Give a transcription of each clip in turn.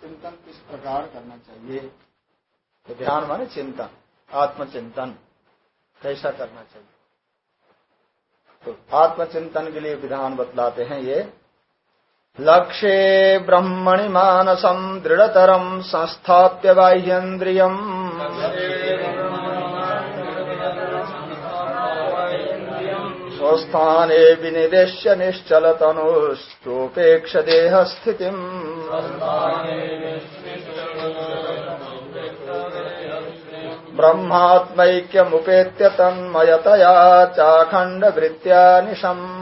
चिंतन किस प्रकार करना चाहिए? तो ध्यान माने चिंतन आत्मचिंतन कैसा करना चाहिए? तो आत्मचिंतन के लिए विधान बतलाते हैं ये लक्ष्ये ब्रह्मणि मानसम दृढ़तरम संस्थाप्य बाह्यन्द्रियम स्थाने विनिवेश्य निश्चलतनुश्चोपेक्ष देहस्थितिम्। ब्रह्मात्मैक्यमुपेत्य तन्मयतया चाखण्डवृत्त्या निशम्।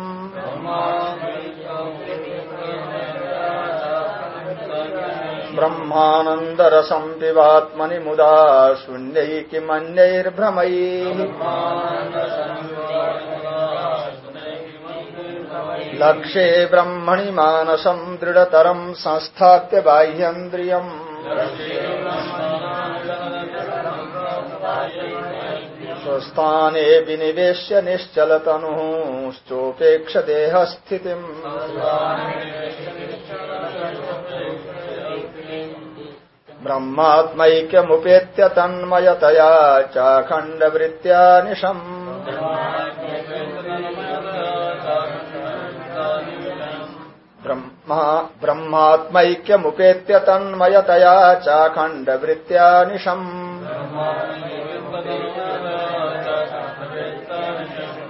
ब्रह्मानन्दरसं पिबात्मनि मुदा शून्यै किमन्यैर्भ्रमैः लक्ष्ये ब्रह्मणि मानसम् दृढतरम् संस्थाप्य बाह्यन्द्रियम्। स्वस्थाने विनिवेश्य निश्चलतनुश्चोपेक्ष देहस्थितिम्। ब्रह्मात्मैक्यमुपेत्य तन्मयतया चाखण्डवृत्त्या निशम्। ब्रह्मात्मैक्यमुपेत्य तन्मयतया चाखण्डवृत्त्या निशम्।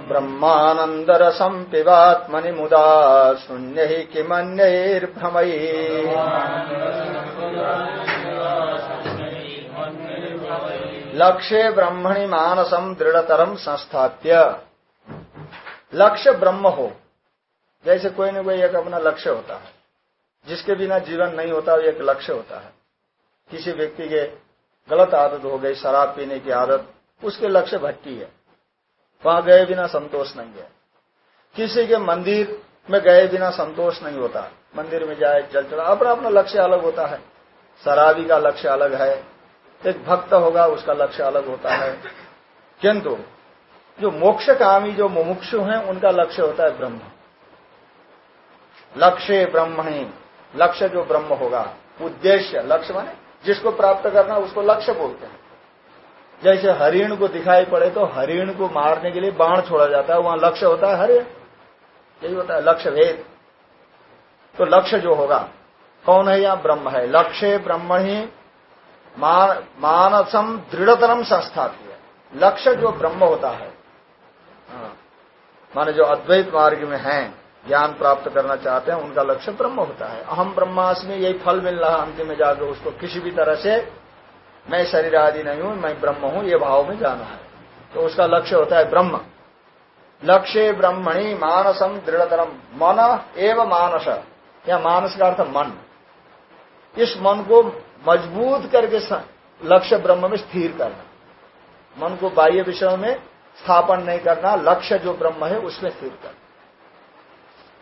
ब्रह्मानन्दरसम् पिबात्मनि मुदा शून्यैः किमन्यैर्भ्रमैः। लक्ष्य ब्रह्मणि मानसम दृढ़तरम संस्थाप्य। लक्ष्य ब्रह्म हो जैसे कोई न कोई एक अपना लक्ष्य होता है। जिसके बिना जीवन नहीं होता एक लक्ष्य होता है। किसी व्यक्ति के गलत आदत हो गई, शराब पीने की आदत, उसके लक्ष्य भट्टी है। वहाँ गए बिना संतोष नहीं है। किसी के मंदिर में गए बिना संतोष नहीं होता। मंदिर में जाए जल चढ़ा अपना अपना लक्ष्य अलग होता है। शराबी का लक्ष्य अलग है। एक भक्त होगा, उसका लक्ष्य अलग होता है। किंतु, जो मोक्ष कामी जो मुमुक्षु हैं, उनका लक्ष्य होता है ब्रह्म। लक्ष्य ब्रह्मणी लक्ष्य जो ब्रह्म होगा उद्देश्य लक्ष्य माने जिसको प्राप्त करना उसको लक्ष्य बोलते हैं। जैसे हरिण को दिखाई पड़े तो हरिण को मारने के लिए बाण छोड़ा जाता है वहाँ लक्ष्य होता है हरिण। यही होता है लक्ष्य भेद। तो लक्ष्य जो होगा कौन है या ब्रह्म है। लक्ष्य ब्रह्म ही मान, मानसम दृढ़तरम संस्थापित लक्ष्य जो ब्रह्म होता है हाँ, माने जो अद्वैत मार्ग में हैं ज्ञान प्राप्त करना चाहते हैं, उनका लक्ष्य ब्रह्म होता है। अहम ब्रह्मास्मि, यही फल मिल रहा अंतिम में जाकर उसको किसी भी तरह से, मैं शरीर आदि नहीं हूँ, मैं ब्रह्म हूँ, ये भाव में जाना है। तो उसका लक्ष्य होता है ब्रह्म। लक्ष्य ब्रह्मणी मानसम दृढ़तरम मन एवं मानस। या मानस का अर्थ मन। इस मन को मज़बूत करके लक्ष्य ब्रह्म में स्थिर करना। मन को बाह्य विषयों में स्थापन नहीं करना, लक्ष्य जो ब्रह्म है, उसमें स्थिर करना।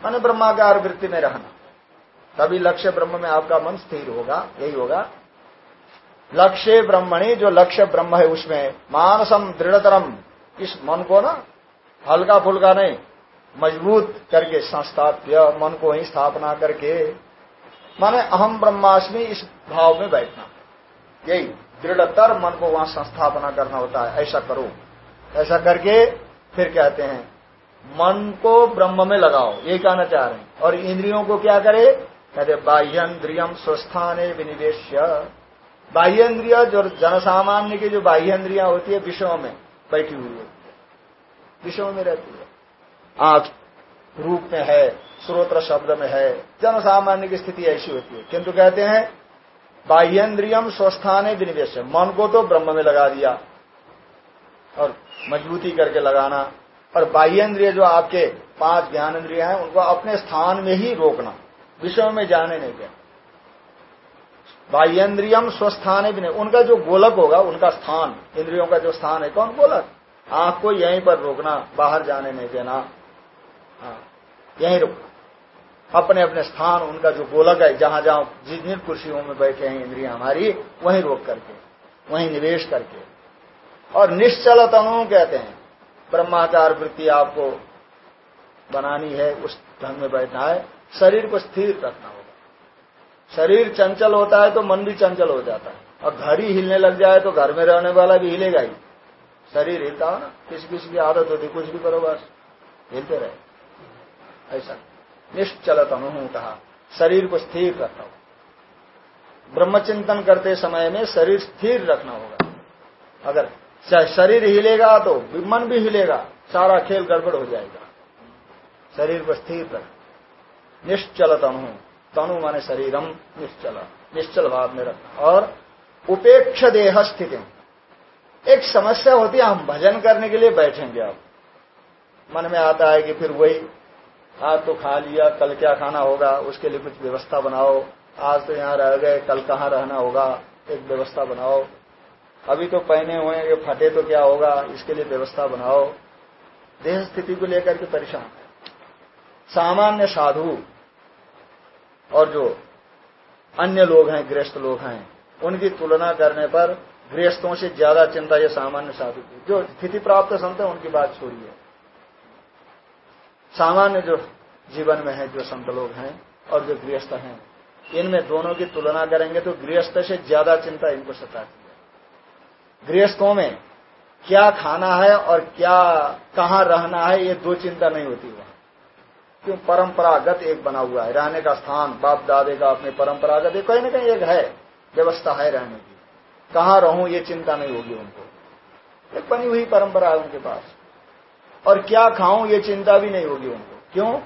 मन ब्रह्माकार वृत्ति में रहना। तभी लक्ष्य ब्रह्म में आपका मन स्थिर होगा, यही होगा। लक्ष्य ब्रह्मणी, जो लक्ष्य ब्रह्म है उसमें मानसम दृढ़तरम। इस मन को ना हल्का फुल्का नहीं, मज़बूत करके संस्थाप्य मन को ही स्थापना करके, माने अहम ब्रह्माष्टमी इस भाव में बैठना। यही दृढ़तर मन को वहाँ संस्थापना करना होता है, ऐसा करो। ऐसा करके फिर कहते हैं मन को ब्रह्म में लगाओ, ये कहना चाह रहे हैं। और इंद्रियों को क्या करे? कहते बाह्यन्द्रियम स्वस्थान विनिवेश बाह्य इंद्रिया जो जनसामान्य की जो बाह्य इंद्रिया होती है, विषयों में बैठी हुई होती है। विषयों में रहती है। आँख रूप में है स्रोत्र शब्द में है, जनसामान्य की स्थिति ऐसी होती है। किंतु कहते हैं बाह्यन्द्रियम स्वस्थान विनिवेश मन को तो ब्रह्म में लगा दिया। और मजबूती करके लगाना और बाह्यन्द्रिय जो आपके पाँच ज्ञान इंद्रिया हैं उनको अपने स्थान में ही रोकना विषयों में जाने नहीं देना। बाह्यन्द्रियम स्वस्थान भी नहीं उनका जो गोलक होगा उनका स्थान इंद्रियों का जो स्थान है कौन गोलक? आँख को यहीं पर रोकना बाहर जाने नहीं देना। हाँ, यहीं रुकना। अपने अपने स्थान उनका जो गोलक है जहाँ जहाँ जिन जिन कुर्सियों में बैठे हैं इंद्रिया हमारी वहीं रोक करके वहीं निवेश करके। और निश्चल तनु कहते हैं ब्रह्माचार वृत्ति आपको बनानी है, उस ढंग में बैठना है। शरीर को स्थिर रखना होगा। शरीर चंचल होता है तो मन भी चंचल हो जाता है। और घर ही हिलने लग जाए तो घर में रहने वाला भी हिलेगा ही। शरीर हिलता हो ना, किसी किसी की आदत होती, कुछ भी करो बस, हिलते रहे। ऐसा। निश्चलत अनु कहा। शरीर को स्थिर रखना होगा। ब्रह्मचिंतन करते समय में शरीर स्थिर रखना होगा। अगर शरीर हिलेगा तो मन भी हिलेगा, सारा खेल गड़बड़ हो जाएगा। शरीर को स्थिर रख। निश्चल तनु तनु माने शरीरम निश्चल। निश्चल भाव में रखना और उपेक्ष देह स्थिति एक समस्या होती है, हम भजन करने के लिए बैठेंगे आप। मन में आता है कि फिर वही, आज तो खा लिया, कल क्या खाना होगा, उसके लिए कुछ व्यवस्था बनाओ। आज तो यहाँ रह गए, कल कहाँ रहना होगा, एक व्यवस्था बनाओ। अभी तो पहने हुए ये फटे तो क्या होगा? इसके लिए व्यवस्था बनाओ। देह स्थिति को लेकर के परेशान है। सामान्य साधु और जो अन्य लोग हैं गृहस्थ लोग हैं, उनकी तुलना करने पर गृहस्थों से ज़्यादा चिंता ये सामान्य साधु की। जो स्थिति प्राप्त संत है, उनकी बात छोड़िए। सामान्य जो जीवन में है, जो संत लोग हैं और जो गृहस्थ हैं, इनमें दोनों की तुलना करेंगे तो गृहस्थ से ज़्यादा चिंता इनको सताती गृहस्थों में क्या खाना है और क्या, कहाँ रहना है, ये दो चिंता नहीं होती वहाँ। क्यों? परंपरागत एक बना हुआ है। रहने का स्थान, बाप दादे का अपने परंपरागत एक कहीं ना कहीं एक है, व्यवस्था है रहने की। कहाँ रहूँ, ये चिंता नहीं होगी उनको। एक बनी हुई परंपरा है उनके पास। और क्या खाऊं, ये चिंता भी नहीं होगी उनको। क्यों?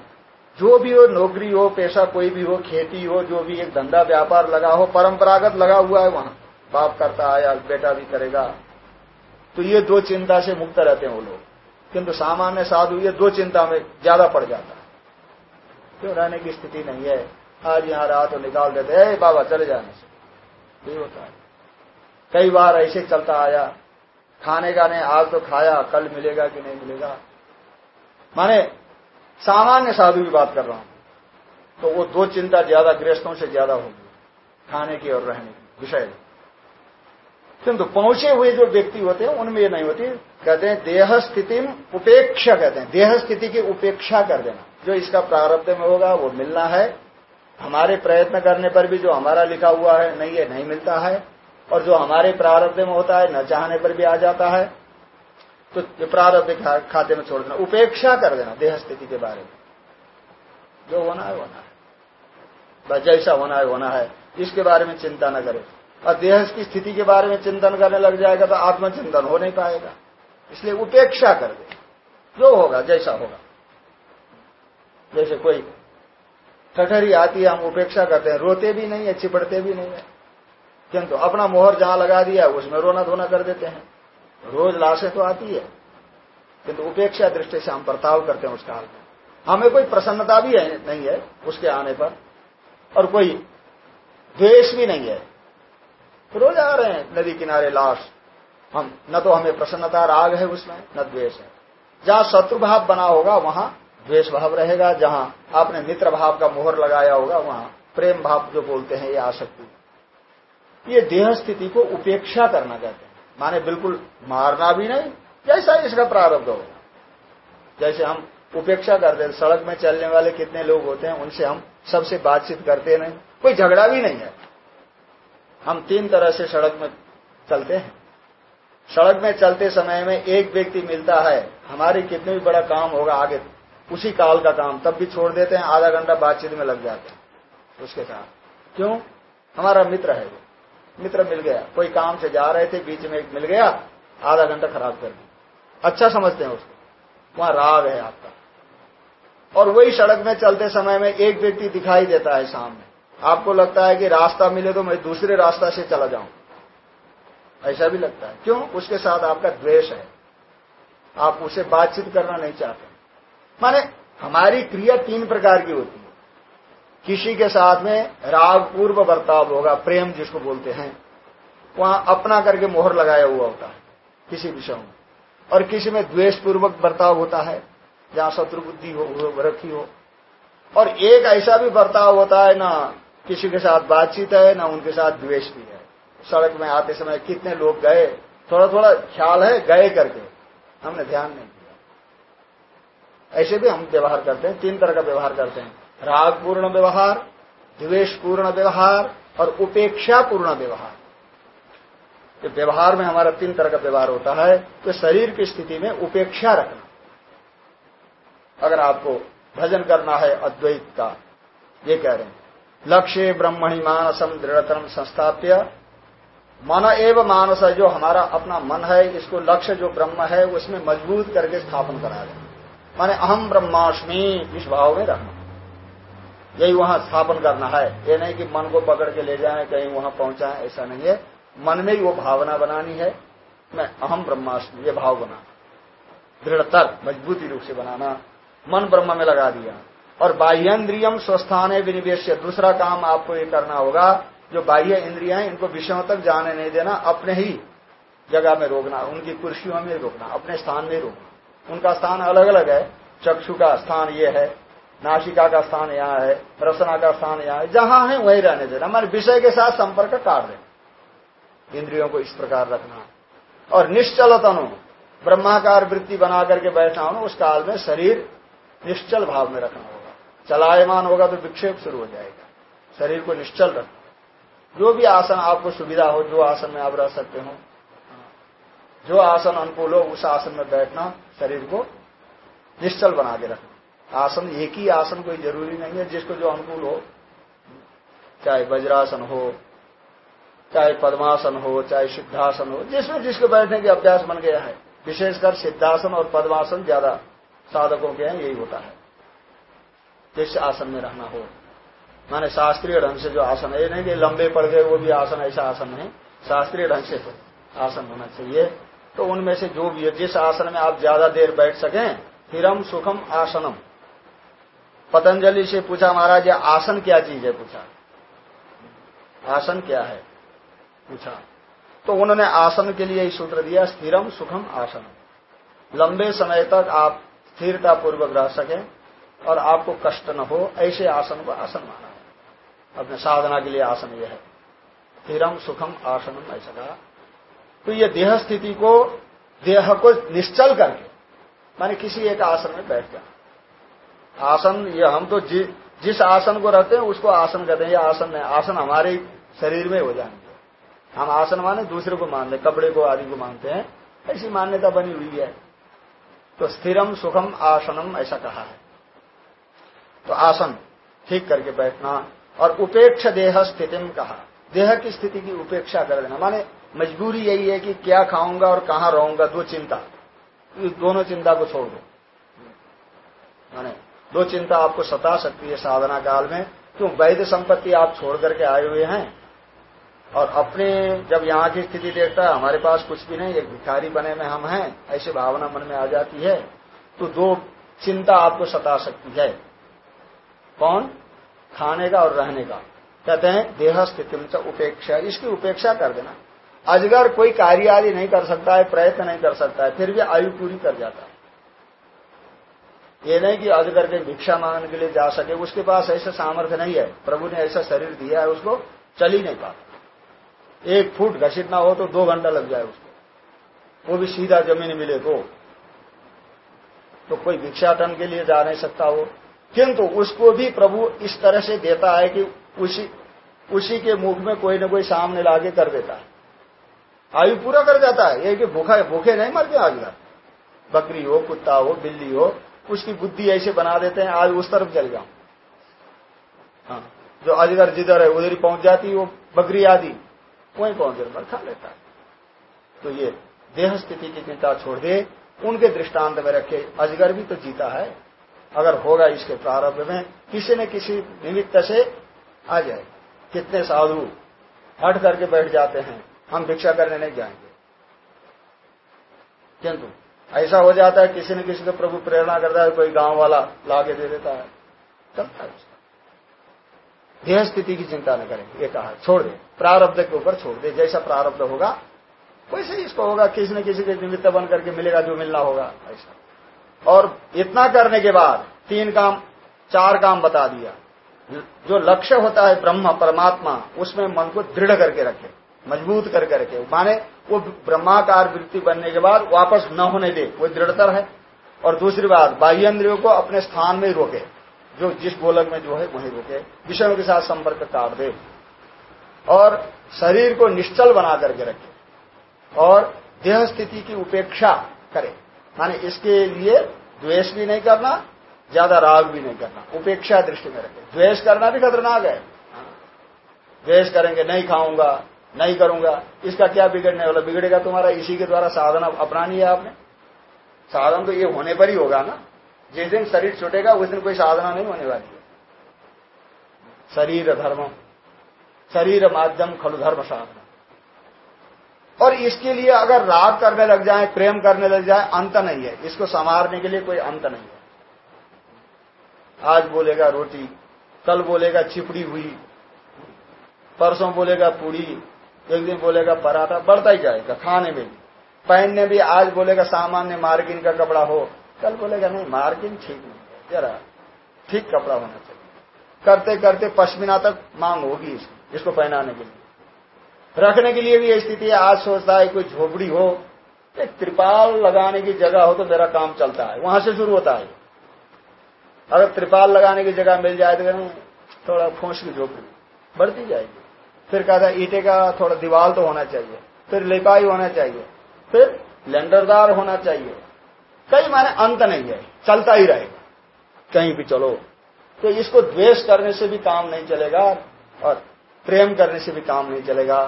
जो भी हो, नौकरी हो पैसा कोई भी हो, खेती हो, जो भी एक धंधा, व्यापार लगा हो, परंपरागत लगा हुआ है वहाँ। बाप करता है या बेटा भी करेगा। तो ये दो चिंता से मुक्त रहते हैं वो लोग। किंतु सामान्य साधु ये दो चिंता में ज़्यादा पड़ जाता है। क्यों? रहने की स्थिति नहीं है। आज यहाँ रहा तो निकाल देते है बाबा, चले जाने से। ये होता है। कई बार ऐसे चलता आया, खाने का नहीं, आज तो खाया, कल मिलेगा कि नहीं मिलेगा। माने, सामान्य साधु की बात कर रहा हूँ। तो वो दो चिंता ज़्यादा गृहस्थों से ज़्यादा होगी, खाने की और रहने की। विषय। किंतु पहुँचे हुए जो व्यक्ति होते हैं, उनमें ये नहीं होती। कहते हैं, देह स्थिति उपेक्षा कहते हैं। देह स्थिति की उपेक्षा कर देना। जो इसका प्रारब्ध में होगा, वो मिलना है। हमारे प्रयत्न करने पर भी जो हमारा लिखा हुआ है, नहीं, ये नहीं मिलता है। और जो हमारे प्रारब्ध में होता है, न चाहने पर भी आ जाता है। तो प्रारब्ध खाते में छोड़ देना। उपेक्षा कर देना देह स्थिति के बारे में। जो होना है होना है। जैसा होना है होना है। इसके बारे में चिंता न करे। और देह की स्थिति के बारे में चिंतन करने लग जाएगा तो आत्मचिंतन हो नहीं पाएगा। इसलिए उपेक्षा कर दे। जो होगा, जैसा होगा। जैसे कोई ठठरी आती है, हम उपेक्षा करते हैं। रोते भी नहीं है, चिपड़ते भी नहीं है। किंतु अपना मोहर जहाँ लगा दिया उसमें रोना धोना कर देते हैं। रोज लाशें तो आती है। किंतु उपेक्षा दृष्टि से हम बर्ताव करते हैं उस काल में। हमें कोई प्रसन्नता भी है, नहीं है उसके आने पर। और कोई द्वेष भी नहीं है। रोज आ रहे हैं नदी किनारे लाश। हम, न तो हमें प्रसन्नता, राग है उसमें, न द्वेष है। जहाँ शत्रु भाव बना होगा, वहाँ द्वेष भाव रहेगा। जहाँ आपने मित्र भाव का मोहर लगाया होगा, वहाँ प्रेम भाव जो बोलते हैं, ये आसक्ति। ये देह स्थिति को उपेक्षा करना कहते हैं। माने बिल्कुल मारना भी नहीं, जैसा इसका प्रारब्ध होगा जैसे हम उपेक्षा करते हैं, सड़क में चलने वाले कितने लोग होते हैं, उनसे हम सबसे बातचीत करते नहीं। कोई झगड़ा भी नहीं है। हम तीन तरह से सड़क में चलते हैं। सड़क में चलते समय में एक व्यक्ति मिलता है, हमारे कितने भी बड़ा काम होगा आगे, उसी काल का काम, तब भी छोड़ देते हैं, आधा घंटा बातचीत में लग जाते हैं, उसके साथ। क्यों? हमारा मित्र है वो। मित्र मिल गया, कोई काम से जा रहे थे, बीच में एक मिल गया, आधा घंटा खराब कर दिया। अच्छा समझते हैं उसको। वहाँ राग है आपका। और वही सड़क में चलते समय में एक व्यक्ति दिखाई देता है सामने। आपको लगता है कि रास्ता मिले तो मैं दूसरे रास्ता से चला जाऊँ? ऐसा भी लगता है। क्यों? उसके साथ आपका द्वेष है। आप उसे बातचीत करना नहीं चाहते। माने हमारी क्रिया तीन प्रकार की होती है। किसी के साथ में राग पूर्व बर्ताव होगा, प्रेम जिसको बोलते हैं, वहाँ अपना करके मोहर लगाया हुआ होता है किसी विषय में। और किसी में द्वेष पूर्वक बर्ताव होता है, जहाँ शत्रु बुद्धि हो रखी हो। और एक ऐसा भी बर्ताव होता है ना किसी के साथ बातचीत है, ना उनके साथ द्वेष भी है। सड़क में आते समय कितने लोग गए थोड़ा थोड़ा ख्याल है, गए करके। हमने ध्यान नहीं दिया। ऐसे भी हम व्यवहार करते हैं, तीन तरह का व्यवहार करते हैं। रागपूर्ण व्यवहार द्वेष पूर्ण व्यवहार और उपेक्षा पूर्ण व्यवहार। तो व्यवहार में हमारा तीन तरह का व्यवहार होता है तो शरीर की स्थिति में उपेक्षा रखना। अगर आपको भजन करना है अद्वैत का ये कह रहे हैं। लक्ष्य ब्रह्मणि मानसम दृढ़तरम संस्थाप्य। मन एव मानस है, जो हमारा अपना मन है, इसको लक्ष्य जो ब्रह्म है, उसमें मज़बूत करके स्थापन करा दें माने अहम ब्रह्माष्टमी इस भाव में रखना यही वहाँ स्थापन करना है। ये नहीं कि मन को पकड़ के ले जाए, कहीं वहाँ पहुँचाए, ऐसा नहीं है। मन में ही वो भावना बनानी है मैं अहम ब्रह्माष्टमी, ये भाव बनाना। दृढ़तर, मजबूती रूप से बनाना। मन ब्रह्म में लगा दिया। और बाह्यन्द्रियम स्वस्थान विनिवेश दूसरा काम आपको ये करना होगा, जो बाह्य इंद्रिया है, इनको विषयों तक जाने नहीं देना, अपने ही जगह में रोकना, उनकी कुर्सियों में रोकना, अपने स्थान में रोकना। उनका स्थान अलग अलग है। चक्षु का स्थान ये है, नासिका का स्थान यहाँ है, रसना का स्थान यहाँ है, जहाँ है वही रहने देना। हमारे विषय के साथ संपर्क काट देना। इंद्रियों को इस प्रकार रखना। और निश्चल तनु ब्रह्माकार वृत्ति बना करके बैठना हो उस काल में शरीर निश्चल भाव में रखना। चलायमान होगा तो विक्षेप शुरू हो जाएगा। शरीर को निश्चल रखना जो भी आसन आपको सुविधा हो, जो आसन में आप रह सकते हो, जो आसन अनुकूल हो, उस आसन में बैठना, शरीर को निश्चल बना के रखना। आसन एक ही आसन कोई ज़रूरी नहीं है, जिसको जो अनुकूल हो। चाहे वज्रासन हो, चाहे पद्मासन हो, चाहे सिद्धासन हो, जिसमें जिसको बैठने के अभ्यास बन गया है। विशेषकर सिद्धासन और पद्मासन ज़्यादा साधकों के हैं यही होता है। जिस आसन में रहना हो। माने शास्त्रीय ढंग से जो आसन है, ये नहीं कि लंबे पड़ गए वो भी आसन, ऐसा आसन नहीं। शास्त्रीय ढंग से तो आसन होना चाहिए। तो उनमें से जो भी है, जिस आसन में आप ज़्यादा देर बैठ सकें, हिरम सुखम आसनम। पतंजलि से पूछा, महाराज आसन क्या चीज़ है? पूछा। आसन क्या है? पूछा। तो उन्होंने आसन के लिए ही सूत्र दिया स्थिरम सुखम आसन लंबे समय तक आप स्थिरता पूर्वक रह सके। और आपको कष्ट न हो ऐसे आसन को आसन माना। अपने साधना के लिए आसन यह है। स्थिरम सुखम आसनम ऐसा कहा। तो ये देह स्थिति को देह को निश्चल करके माने किसी एक आसन में बैठ जाना। आसन ये हम तो जि, जिस आसन को रहते हैं उसको आसन कहते हैं। ये आसन नहीं आसन हमारे शरीर में हो जाएँगे। हम आसन माने दूसरे को मानते कपड़े को आदि को मानते हैं। ऐसी मान्यता बनी हुई है। तो स्थिरम सुखम आसनम ऐसा कहा है। तो आसन, ठीक करके बैठना और उपेक्ष देह स्थिति में कहा। देह की स्थिति की उपेक्षा कर देना। माने मजबूरी यही है कि क्या खाऊँगा और कहाँ रहूँगा, दो चिंता। दोनों चिंता को छोड़ दो। माने दो चिंता आपको सता सकती है साधना काल में। क्यों? वैध संपत्ति आप छोड़ करके आए हुए हैं। और अपने जब यहाँ की स्थिति देखता है, हमारे पास कुछ भी नहीं, एक भिखारी बने में हम हैं, ऐसी भावना मन में आ जाती है तो दो चिंता आपको सता सकती है। कौन? खाने का और रहने का। कहते हैं देह स्थिति में उपेक्षा। इसकी उपेक्षा कर देना। अजगर कोई कार्य आदि नहीं कर सकता है, प्रयत्न नहीं कर सकता है, फिर भी आयु पूरी कर जाता है। ये नहीं कि अजगर के भिक्षा मांगने के लिए जा सके। उसके पास ऐसा सामर्थ्य नहीं है। प्रभु ने ऐसा शरीर दिया है, उसको चल ही नहीं पाता। एक फुट घसीटना हो तो दो घंटा लग जाए उसको। वो भी सीधा ज़मीन मिले तो। तो कोई भिक्षाटन के लिए जा नहीं सकता वो। किंतु उसको भी प्रभु इस तरह से देता है कि उसी उसी के मुख में कोई न कोई सामने लाके कर देता है। आयु पूरा कर जाता है। ये कि भूखा, भूखे नहीं मर गया। अजगर बकरी हो, कुत्ता हो, बिल्ली हो, उसकी बुद्धि ऐसे बना देते हैं, आज उस तरफ़ चल जाओ हाँ जो अजगर जिधर है, उधर ही पहुँच जाती है वो बकरी आदि, वहीं पहुँच मर खा लेता है। तो ये देह स्थिति की चिंता छोड़ दे, उनके दृष्टांत में रखे, अजगर भी तो जीता है। अगर होगा इसके प्रारंभ में, किसी न किसी निमित्त से आ जाए कितने साधु हट करके बैठ जाते हैं, हम भिक्षा करने नहीं जाएँगे। किंतु ऐसा हो जाता है, किसी न किसी को प्रभु प्रेरणा करता है, कोई गाँव वाला लाके दे देता है। चलता है देह स्थिति की चिंता न करें, ये कहा, छोड़ दे। प्रारब्ध के ऊपर छोड़ दे, जैसा प्रारब्ध होगा, वैसे इसको होगा, किसी न किसी के निमित्त बन करके मिलेगा, जो मिलना होगा, ऐसा। और इतना करने के बाद तीन काम, चार काम बता दिया। जो लक्ष्य होता है ब्रह्म, परमात्मा, उसमें मन को दृढ़ करके रखे, मज़बूत कर करके। माने वो ब्रह्माकार वृत्ति बनने के बाद वापस न होने दे, वो दृढ़तर है। और दूसरी बात बाह्य इंद्रियों को अपने स्थान में रोके। जो जिस गोलक में जो है, वही रोके। विषयों के साथ संपर्क काट दे। और शरीर को निश्चल बना करके रखे। और देह स्थिति की उपेक्षा करे। माने इसके लिए द्वेष भी नहीं करना, ज़्यादा राग भी नहीं करना। उपेक्षा दृष्टि में रखे। द्वेष करना भी खतरनाक है। द्वेष करेंगे, नहीं खाऊँगा, नहीं करूँगा, इसका क्या बिगड़ने वाला? बिगड़ेगा तुम्हारा, इसी के द्वारा साधन अपनानी है आपने। साधन तो ये होने पर ही होगा ना। जिस दिन शरीर छूटेगा, उस दिन कोई साधना नहीं होने वाली है। शरीर धर्म। शरीर माध्यम खलु धर्म साधना। और इसके लिए अगर राग करने लग जाए, प्रेम करने लग जाए, अंत नहीं है। इसको संवारने के लिए कोई अंत नहीं है। आज बोलेगा रोटी, कल बोलेगा चिपड़ी हुई, परसों बोलेगा पूरी एक दिन बोलेगा पराठा, बढ़ता ही जाएगा खाने में पहनने भी आज बोलेगा सामान्य मार्किन का कपड़ा हो, कल बोलेगा नहीं, मार्किन ठीक नहीं जरा ठीक कपड़ा होना चाहिए। करते करते पश्मीना तक मांग होगी इसको पहनाने के लिए। रखने के लिए भी ये स्थिति है। आज सोचता है कोई झोपड़ी हो, एक त्रिपाल लगाने की जगह हो तो मेरा काम चलता है। वहाँ से शुरू होता है। अगर त्रिपाल लगाने की जगह मिल जाए तो थोड़ा फोस की झोपड़ी, बढ़ती जाएगी। फिर कहता है, ईटे का थोड़ा दीवार तो होना चाहिए, फिर लिपाई होना चाहिए, फिर लेंडरदार होना चाहिए। कई माने अंत नहीं है, चलता ही रहेगा। कहीं भी चलो तो इसको द्वेष करने से भी काम नहीं चलेगा और प्रेम करने से भी काम नहीं चलेगा।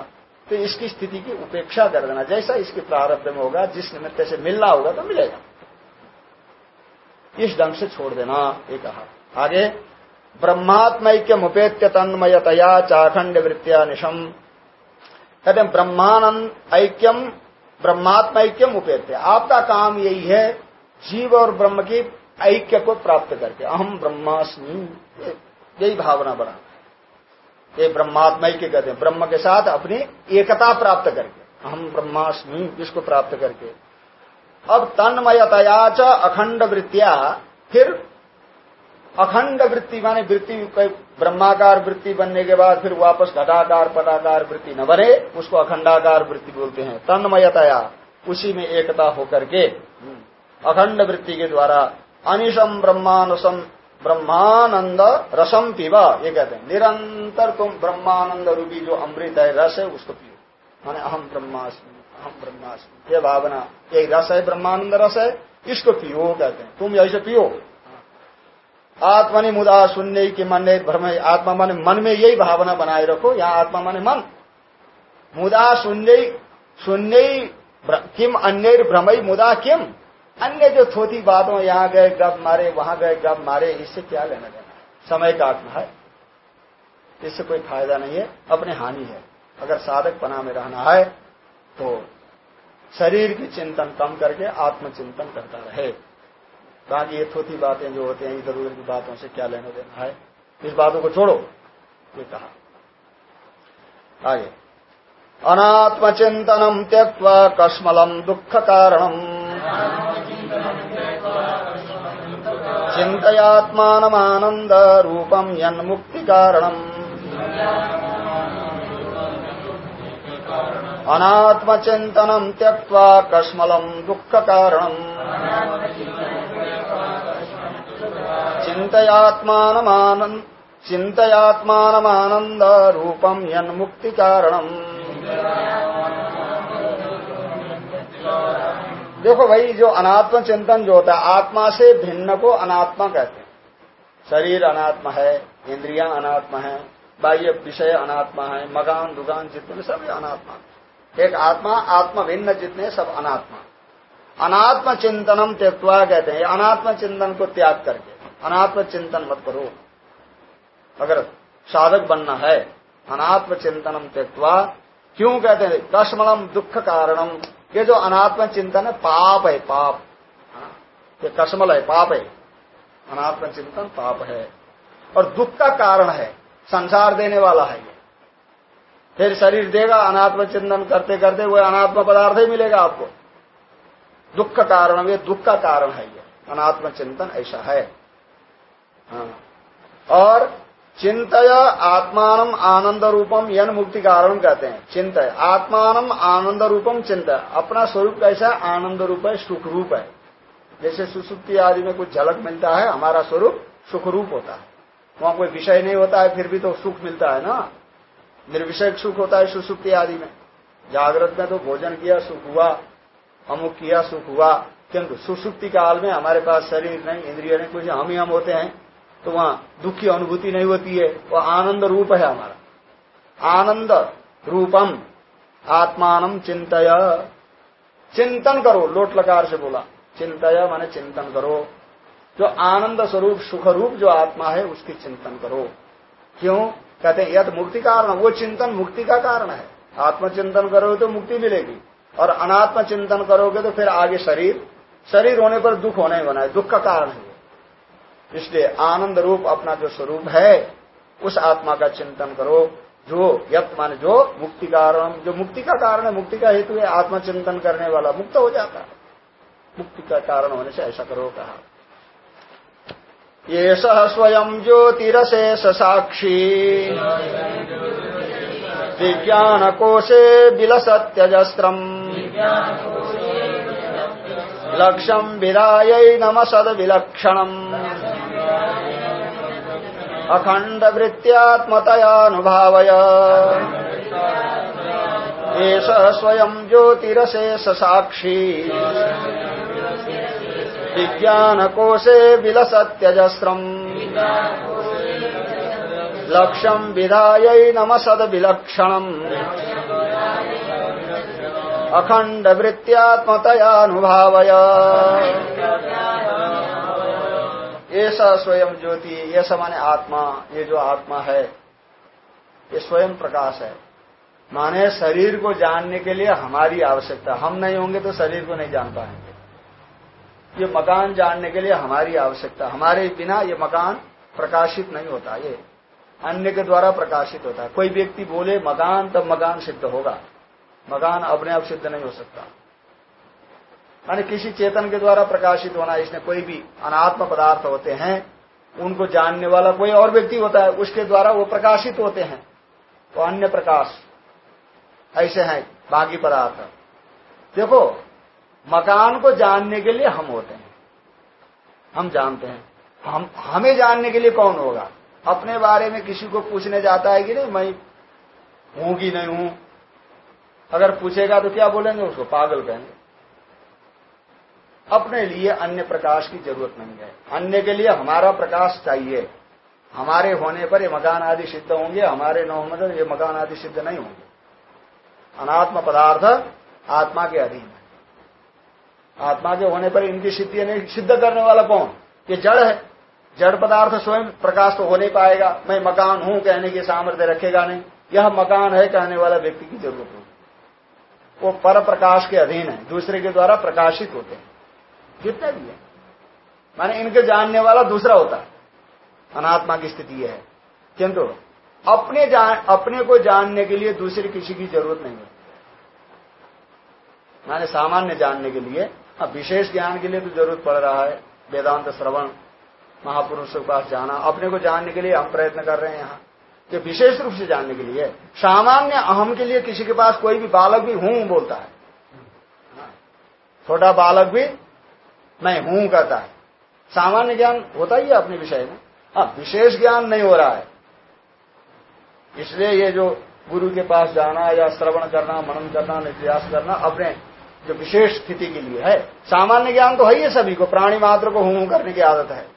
तो इसकी स्थिति की उपेक्षा कर देना। जैसा इसके प्रारब्ध में होगा, जिस निमित्त से मिलना होगा तो मिलेगा। इस ढंग से छोड़ देना, ये कहा। आगे ब्रह्मात्मैक्य मुपेत्य तन्मयतया चाखंड वृत्तिया निशम कहते ब्रह्मानंद ऐक्यम, ब्रह्मात्मैक्यम उपेत्य। आपका काम यही है, जीव और ब्रह्म की ऐक्य को प्राप्त करके। अहम ब्रह्मास्मि। यही भावना बना। ये ब्रह्मात्मा ही के कहते हैं। ब्रह्म के साथ अपनी एकता प्राप्त करके, अहम ब्रह्मास्मि इसको प्राप्त करके। अब तन्मयतया च अखंड वृत्तिया, फिर अखंड वृत्ति माने वृत्ति ब्रह्माकार वृत्ति बनने के बाद फिर वापस घटाकार पटाकार वृत्ति न बने, उसको अखंडाकार वृत्ति बोलते हैं। तन्मयतया, उसी में एकता होकर के, अखंड वृत्ति के द्वारा अनिशम ब्रह्मानुसम ब्रह्मानंद रसम पीवा ये कहते हैं। निरंतर तुम ब्रह्मानंद रूपी जो अमृत है, रस है, उसको पियो। माने अहम ब्रह्मास्मि अहम ब्रह्मास्मि। ये भावना, ये रस है, ब्रह्मानंद रस है, इसको पियो, कहते हैं। तुम ऐसे पियो। आत्मनि मुदा शून्य की मन भ्रम आत्मा माने मन में यही भावना बनाए रखो, यहाँ आत्मा माने मन। मुदा शून्य शून्य किम अन्य भ्रमई मुदा किम? अन्य जो थोती बातों, यहाँ गए, गप मारे, वहाँ गए, गप मारे, इससे क्या लेना देना? समय का आत्मा है। इससे कोई फ़ायदा नहीं है, अपने हानि है। अगर साधक पना में रहना है तो शरीर की चिंतन कम करके आत्मचिंतन करता रहे। बाकी ये थोती बातें जो होते हैं इधर उधर की बातों से क्या लेना देना है, इस बातों को छोड़ो, ये कहा। आगे। अनात्मचिंतनम त्यक्वा कस्मलम दुख कारणम चिंतयात्मानमानंद रूपम यन्मुक्ति कारणम अनात्मचिंतनम त्यक्वा कस्मलम दुख कारणम देखो भाई, जो अनात्म चिंतन जो होता है, आत्मा से भिन्न को अनात्मा कहते हैं। शरीर अनात्मा है, इंद्रियाँ अनात्मा है, बाह्य विषय अनात्मा है मकान दुकान जितने सब अनात्मा एक आत्मा आत्मा भिन्न जितने सब अनात्मा। अनात्म चिंतनम त्यक्वा कहते हैं, अनात्म चिंतन को त्याग करके। अनात्म चिंतन मत करो। अगर साधक बनना है, अनात्म चिंतनम त्यक्वा क्यों कहते हैं? कश्मलम दुख कारणम। ये जो अनात्म चिंतन है पाप है, पाप। ये कसमल है, पाप है। अनात्म चिंतन पाप है। और दुख का कारण है, संसार देने वाला है ये। फिर शरीर देगा, अनात्म चिंतन करते करते वो अनात्म पदार्थ ही मिलेगा आपको। दुख का कारण, ये दुख का कारण है ये। अनात्म चिंतन ऐसा है। हाँ। और चिंतय आत्मान आनंद रूपम यन मुक्ति कारण कहते हैं। चिंतय। आत्मान आनंद रूपम चिंतय। अपना स्वरूप कैसा? आनंद रूप है सुख रूप है। जैसे सुसुप्ति आदि में कुछ झलक मिलता है, हमारा स्वरूप सुख रूप होता है। वहाँ कोई विषय नहीं होता है, फिर भी तो सुख मिलता है ना? निर्विषय सुख होता है सुसुप्ति आदि में। जागृत में तो भोजन किया, सुख हुआ। अमुक किया, सुख हुआ। किंतु सुसुप्ति काल में हमारे पास शरीर नहीं, इंद्रिय नहीं, कुछ हम ही हम होते हैं। तो वहाँ दुख की अनुभूति नहीं होती है, वह आनंद रूप है हमारा। आनंद रूपम आत्मान चिंतय। चिंतन करो, लोट लकार से बोला। चिंतय माने चिंतन करो। जो आनंद स्वरूप, सुख रूप जो आत्मा है, उसकी चिंतन करो। क्यों? कहते हैं, यद मुक्ति कारण वो चिंतन मुक्ति का कारण है। आत्मचिंतन करोगे तो मुक्ति मिलेगी। और अनात्म चिंतन करोगे तो फिर आगे शरीर शरीर होने पर दुख होना ही बना है। दुख का कारण है। इसलिए आनंद रूप अपना जो स्वरूप है, उस आत्मा का चिंतन करो, जो यत मान जो मुक्ति कारण, जो मुक्ति का कारण है, मुक्ति का हेतु है, आत्मा चिंतन करने वाला मुक्त हो जाता है। मुक्ति का कारण होने से ऐसा करो कहा। ये स्वयं ज्योतिरशेष साक्षी। विज्ञान कोशे विलसत्यजस्त्रम। लक्ष्यम विराय नम सद विलक्षणम अखंड वृत्त्यात्मतयानुभावय एष स्वयं ज्योतिरशेष साक्षी। विज्ञानकोशे विलसत्यजस्रम्। लक्ष्यम् विधायै नम सद्विलक्षणम्। अखण्डवृत्त्यात्मतयानुभावय। ऐसा स्वयं ज्योति, ये समाने आत्मा, ये जो आत्मा है, ये स्वयं प्रकाश है। माने शरीर को जानने के लिए हमारी आवश्यकता हम नहीं होंगे तो शरीर को नहीं जान पाएँगे। ये मकान जानने के लिए हमारी आवश्यकता हमारे बिना ये मकान प्रकाशित नहीं होता, ये अन्य के द्वारा प्रकाशित होता है। कोई व्यक्ति बोले, मकान, तब मकान सिद्ध होगा। मकान अपने आप सिद्ध नहीं हो सकता। माने किसी चेतन के द्वारा प्रकाशित होना इसने कोई भी अनात्म पदार्थ होते हैं, उनको जानने वाला कोई और व्यक्ति होता है, उसके द्वारा वो प्रकाशित होते हैं। तो अन्य प्रकाश। ऐसे हैं बाकी पदार्थ। देखो, मकान को जानने के लिए हम होते हैं। हम जानते हैं। हम, हमें जानने के लिए कौन होगा? अपने बारे में किसी को पूछने जाता है कि नहीं, मैं हूँ कि नहीं हूँ? अगर पूछेगा तो क्या बोलेंगे उसको? पागल कहेंगे। अपने लिए अन्य प्रकाश की ज़रूरत नहीं है। अन्य के लिए हमारा प्रकाश चाहिए। हमारे होने पर ये मकान आदि सिद्ध होंगे, हमारे न होने पर ये मकान आदि सिद्ध नहीं होंगे। अनात्म पदार्थ आत्मा के अधीन है। आत्मा के होने पर इनकी सिद्धि नहीं, सिद्ध करने वाला कौन? ये जड़ है। जड़ पदार्थ स्वयं प्रकाश तो हो नहीं पाएगा। मैं मकान हूँ, कहने की सामर्थ्य रखेगा नहीं। यह मकान है, कहने वाला व्यक्ति की ज़रूरत होगी। वो पर प्रकाश के अधीन है, दूसरे के द्वारा प्रकाशित होते हैं। जितने भी है। माने इनके जानने वाला दूसरा होता है। अनात्मा की स्थिति है। किंतु अपने जान, अपने को जानने के लिए दूसरे किसी की ज़रूरत नहीं है। माने सामान्य जानने के लिए, अब विशेष ज्ञान के लिए तो ज़रूरत पड़ रहा है। वेदांत श्रवण, महापुरुषों के पास जाना, अपने को जानने के लिए हम प्रयत्न कर रहे हैं यहाँ। कि विशेष रूप से जानने के लिए, सामान्य अहम के लिए किसी के पास कोई भी बालक भी हूँ बोलता है। छोटा बालक भी मैं हूँ कहता है। सामान्य ज्ञान होता ही है अपने विषय में। हाँ विशेष ज्ञान नहीं हो रहा है। इसलिए ये जो गुरु के पास जाना या श्रवण करना, मनन करना, नित्यास करना, अपने जो विशेष स्थिति के लिए है, सामान्य ज्ञान तो है ही सभी को, प्राणी मात्र को हूँ करने की आदत है।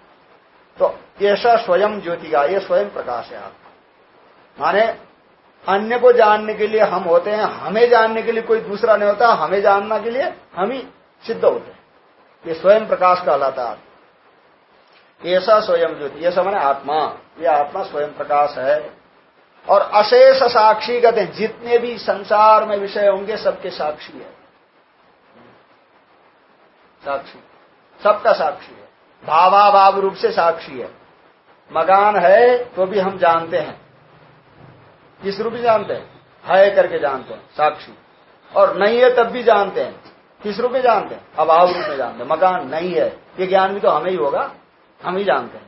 तो ऐसा स्वयं ज्योति का, ये स्वयं प्रकाश है आपका माने अन्य को जानने के लिए हम होते हैं, हमें जानने के लिए कोई दूसरा नहीं होता, हमें जानने के लिए हम ही सिद्ध होते हैं। ये स्वयं प्रकाश कहलाता है। ऐसा स्वयं ज्योति ये समझ आत्मा, ये आत्मा स्वयं प्रकाश है। और अशेष साक्षी कहते हैं, जितने भी संसार में विषय होंगे सबके साक्षी है। साक्षी, सबका साक्षी है। भावाभाव रूप से साक्षी है। मगान है तो भी हम जानते हैं। किस रूप में जानते हैं। है करके जानते हैं, साक्षी। और नहीं है तब भी जानते हैं। किस रूप में जानते हैं अभाव रूप में जानते हैं। मकान नहीं है, ये ज्ञान भी तो हमें ही होगा, हम ही जानते हैं।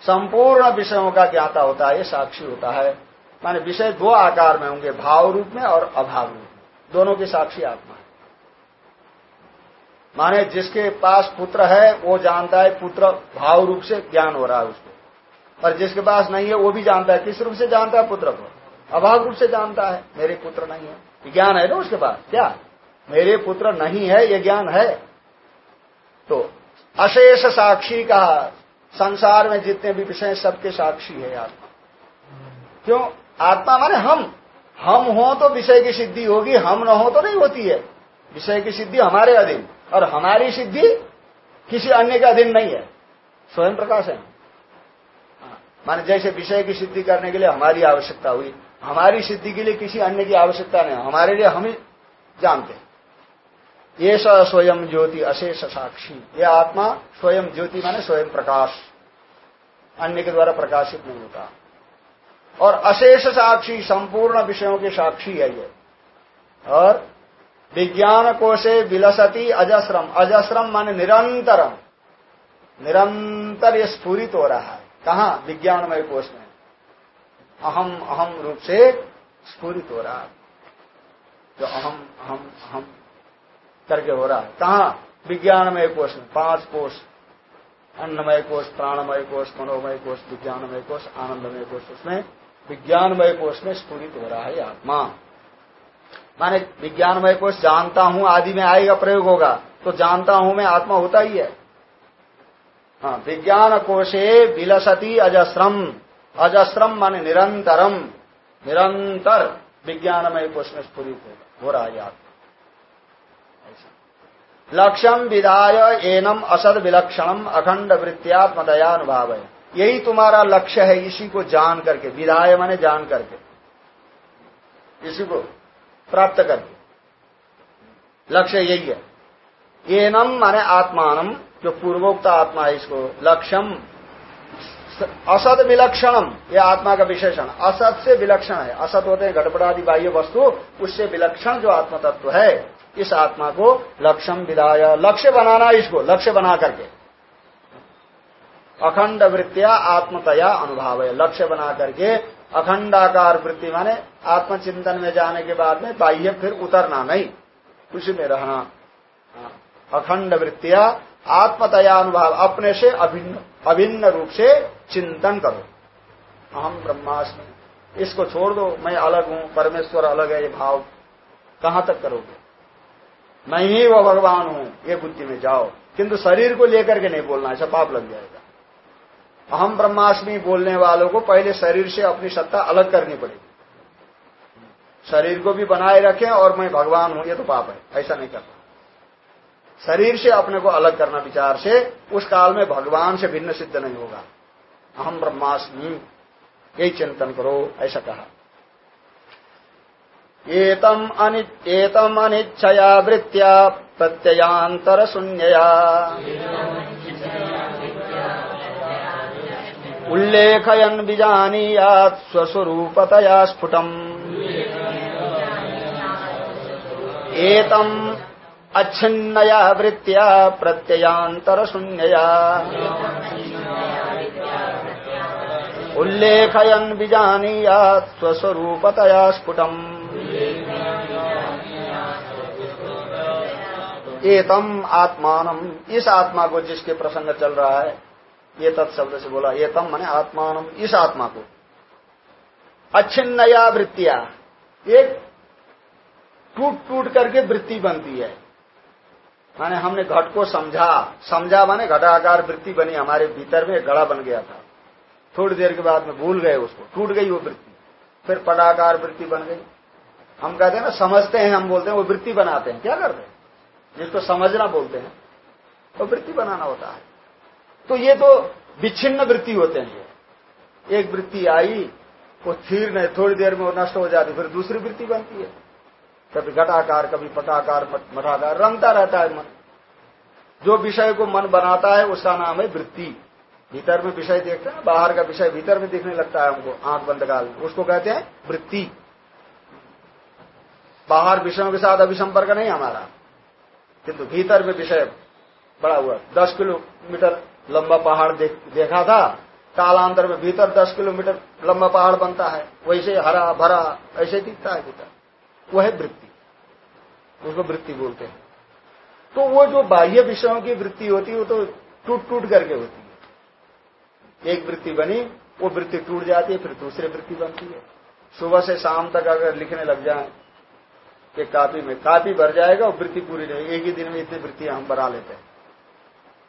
संपूर्ण विषयों का ज्ञाता होता है, ये साक्षी होता है। माने विषय दो आकार में होंगे, भाव रूप में और अभाव रूप में। दोनों की साक्षी आत्मा है। माने जिसके पास पुत्र है, वो जानता है पुत्र भाव रूप से ज्ञान हो रहा है उसको। और जिसके पास नहीं है, वो भी जानता है। किस रूप से जानता है? पुत्र को। अभाव रूप से जानता है मेरे पुत्र नहीं है। ज्ञान है ना उसके पास? क्या? मेरे पुत्र नहीं है ये ज्ञान है। तो अशेष साक्षी का संसार में जितने भी विषय सबके साक्षी है आत्मा। क्यों? आत्मा माने हम। हम हो तो विषय की सिद्धि होगी हम न हो तो नहीं होती है। विषय की सिद्धि हमारे अधीन और हमारी सिद्धि किसी अन्य के अधीन नहीं है। स्वयं प्रकाश है। हाँ, माने जैसे विषय की सिद्धि करने के लिए हमारी आवश्यकता हुई। हमारी सिद्धि के लिए किसी अन्य की आवश्यकता नहीं, हमारे लिए हम ही जानते हैं। ये स्वयं ज्योति अशेष साक्षी। ये आत्मा स्वयं ज्योति माने स्वयं प्रकाश। अन्य के द्वारा प्रकाशित नहीं होता। और अशेष साक्षी संपूर्ण विषयों के साक्षी है ये। और विज्ञान कोशे विलसती अजस्रम। अजस्रम माने निरंतरम। निरंतर ये स्फूरित हो रहा है। कहा? विज्ञानमय कोश में। अहम अहम रूप से स्फूरित हो रहा जो अहम अहम अहम करके हो रहा है। कहा? विज्ञानमय कोष में। पाँच कोष। अन्नमय कोष, प्राणमय कोष, मनोमय कोष, विज्ञानमय कोष, आनंदमय कोष। उसमें विज्ञानमय कोष में स्फूरित हो रहा है आत्मा। माने विज्ञानमय कोष जानता हूँ, आदि में आएगा, प्रयोग होगा। तो जानता हूँ मैं, आत्मा होता ही है। हाँ विज्ञान कोशे विलसती अजस्रम। अजस्रम माने निरंतरम निरंतर विज्ञानमय कोष में स्फूरित हो रहा है आत्मा लक्ष्यम विदाय एनम असद विलक्षणम अखंड वृत्तियात्मदयानुभाव है यही तुम्हारा लक्ष्य है, इसी को जान करके विदाय माने जान करके। इसी को प्राप्त करके। लक्ष्य यही है। एनम माने आत्मानम, जो पूर्वोक्त आत्मा है इसको। लक्ष्यम असद विलक्षणम यह आत्मा का विशेषण। असत से विलक्षण है। असत होते हैं घटपटादि बाह्य वस्तु, उससे विलक्षण जो आत्म तत्व है, इस आत्मा को लक्ष्यम विदाय, लक्ष्य बनाना इसको, लक्ष्य बना करके। अखंड वृत्तिया आत्मतया अनुभाव है। लक्ष्य बना करके अखंडाकार वृत्ति माने आत्मचिंतन में जाने के बाद में बाह्य फिर उतरना नहीं। उसी में रहना। अखंड वृत्तिया आत्मतया अनुभाव, अपने से अभिन्न अभिन्न रूप से चिंतन करो। अहम ब्रह्मास्मि। इसको छोड़ दो, मैं अलग हूँ, परमेश्वर अलग है, ये भाव कहाँ तक करोगे? मैं ही वो भगवान हूँ, ये बुद्धि में जाओ। किंतु शरीर को लेकर के नहीं बोलना, ऐसा पाप लग जाएगा। अहम ब्रह्माष्टमी बोलने वालों को पहले शरीर से अपनी सत्ता अलग करनी पड़ेगी। शरीर को भी बनाए रखें और मैं भगवान हूँ, ये तो पाप है, ऐसा नहीं करना। शरीर से अपने को अलग करना, विचार से, उस काल में भगवान से भिन्न सिद्ध नहीं होगा। अहम ब्रह्माष्टमी यही चिंतन करो, ऐसा कहा। एतम एतम अनिच्छया वृत्त्या प्रत्ययांतर शून्यया उल्लेखयन बीजानीयात स्वस्वरूपतया स्फुटम। एतम अच्छिन्नया वृत्त्या प्रत्ययांतर शून्यया उल्लेखयन बीजानीयात स्वस्वरूपतया स्फुटम। एतम आत्मानम, इस आत्मा को जिसके प्रसंग चल रहा है, ये तत्शब्द से बोला, एतम माने आत्मानम, इस आत्मा को। अच्छिन्नया वृत्तिया, एक टूट टूट करके वृत्ति बनती है। माने हमने घट को समझा समझा माने घटाकार वृत्ति बनी, हमारे भीतर में घड़ा बन गया था। थोड़ी देर के बाद में भूल गए उसको, टूट गई वो वृत्ति। फिर पटाकार वृत्ति बन गई। हम कहते हैं ना, समझते हैं, हम बोलते हैं, वो वृत्ति बनाते हैं। क्या करते हैं? जिसको समझना बोलते हैं तो वृत्ति बनाना होता है। तो ये तो विच्छिन्न वृत्ति होते हैं। एक वृत्ति आई, वो स्थिर नहीं, थोड़ी देर में वो नष्ट हो जाती, फिर दूसरी वृत्ति बनती है। कभी घटाकार, कभी पटाकार मठाकार, रंगता रहता है मन। जो विषय को मन बनाता है, उसका नाम है वृत्ति। भीतर में विषय देखते हैं बाहर का विषय भीतर में दिखने लगता है हमको आँख बंद काल उसको कहते हैं वृत्ति। बाहर विषयों के साथ अभी संपर्क नहीं हमारा। किंतु भीतर में विषय बड़ा हुआ। दस किलोमीटर लंबा पहाड़ देख, देखा था कालांतर में भीतर दस किलोमीटर लंबा पहाड़ बनता है। वैसे हरा भरा ऐसे दिखता है भीतर। वो है वृत्ति। उसको वृत्ति बोलते हैं। तो वो जो बाह्य विषयों की वृत्ति होती है वो तो टूट टूट करके होती है। एक वृत्ति बनी, वो वृत्ति टूट जाती है, फिर दूसरी वृत्ति बनती है। सुबह से शाम तक अगर लिखने लग जाए एक कापी में, कापी भर जाएगा और वृत्ति पूरी नहीं एक ही दिन में इतनी वृत्तियाँ हम बना लेते हैं।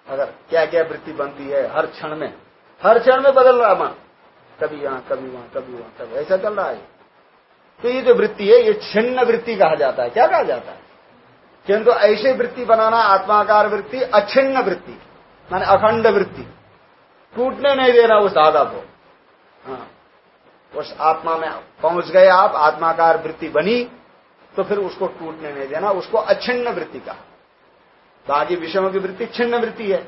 अगर क्या क्या वृत्ति बनती है, हर क्षण में, हर क्षण में बदल रहा मन। कभी यहाँ, कभी वहाँ कभी वहाँ, कभी ऐसा चल रहा है। तो ये जो वृत्ति है, ये छिन्न वृत्ति कहा जाता है। क्या कहा जाता है? किंतु ऐसी वृत्ति बनाना आत्माकार वृत्ति, अछिन्न वृत्ति, माने अखंड वृत्ति। टूटने नहीं देना उस धागा को। हाँ। उस आत्मा में पहुँच गए आप, आत्माकार वृत्ति बनी तो फिर उसको टूटने नहीं देना, उसको अच्छिन्न वृत्ति कहा। बाकी विषयों की वृत्ति छिन्न वृत्ति है।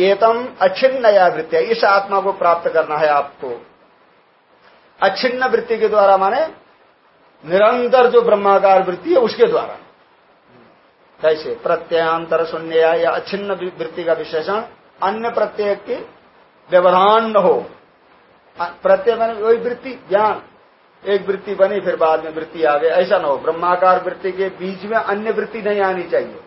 एतम अच्छिन्न या वृत्ति है। इस आत्मा को प्राप्त करना है आपको। अच्छिन्न वृत्ति के द्वारा माने निरंतर जो ब्रह्माकार वृत्ति है, उसके द्वारा। कैसे? प्रत्ययांतर शून्य या अच्छिन्न वृत्ति का विशेषण। अन्य प्रत्यय के व्यवधान न हो। प्रत्यय मैंने वही वृत्ति, ज्ञान। एक वृत्ति बनी, फिर बाद में वृत्ति आ गई। ऐसा न हो। ब्रह्माकार वृत्ति के बीच में अन्य वृत्ति नहीं आनी चाहिए।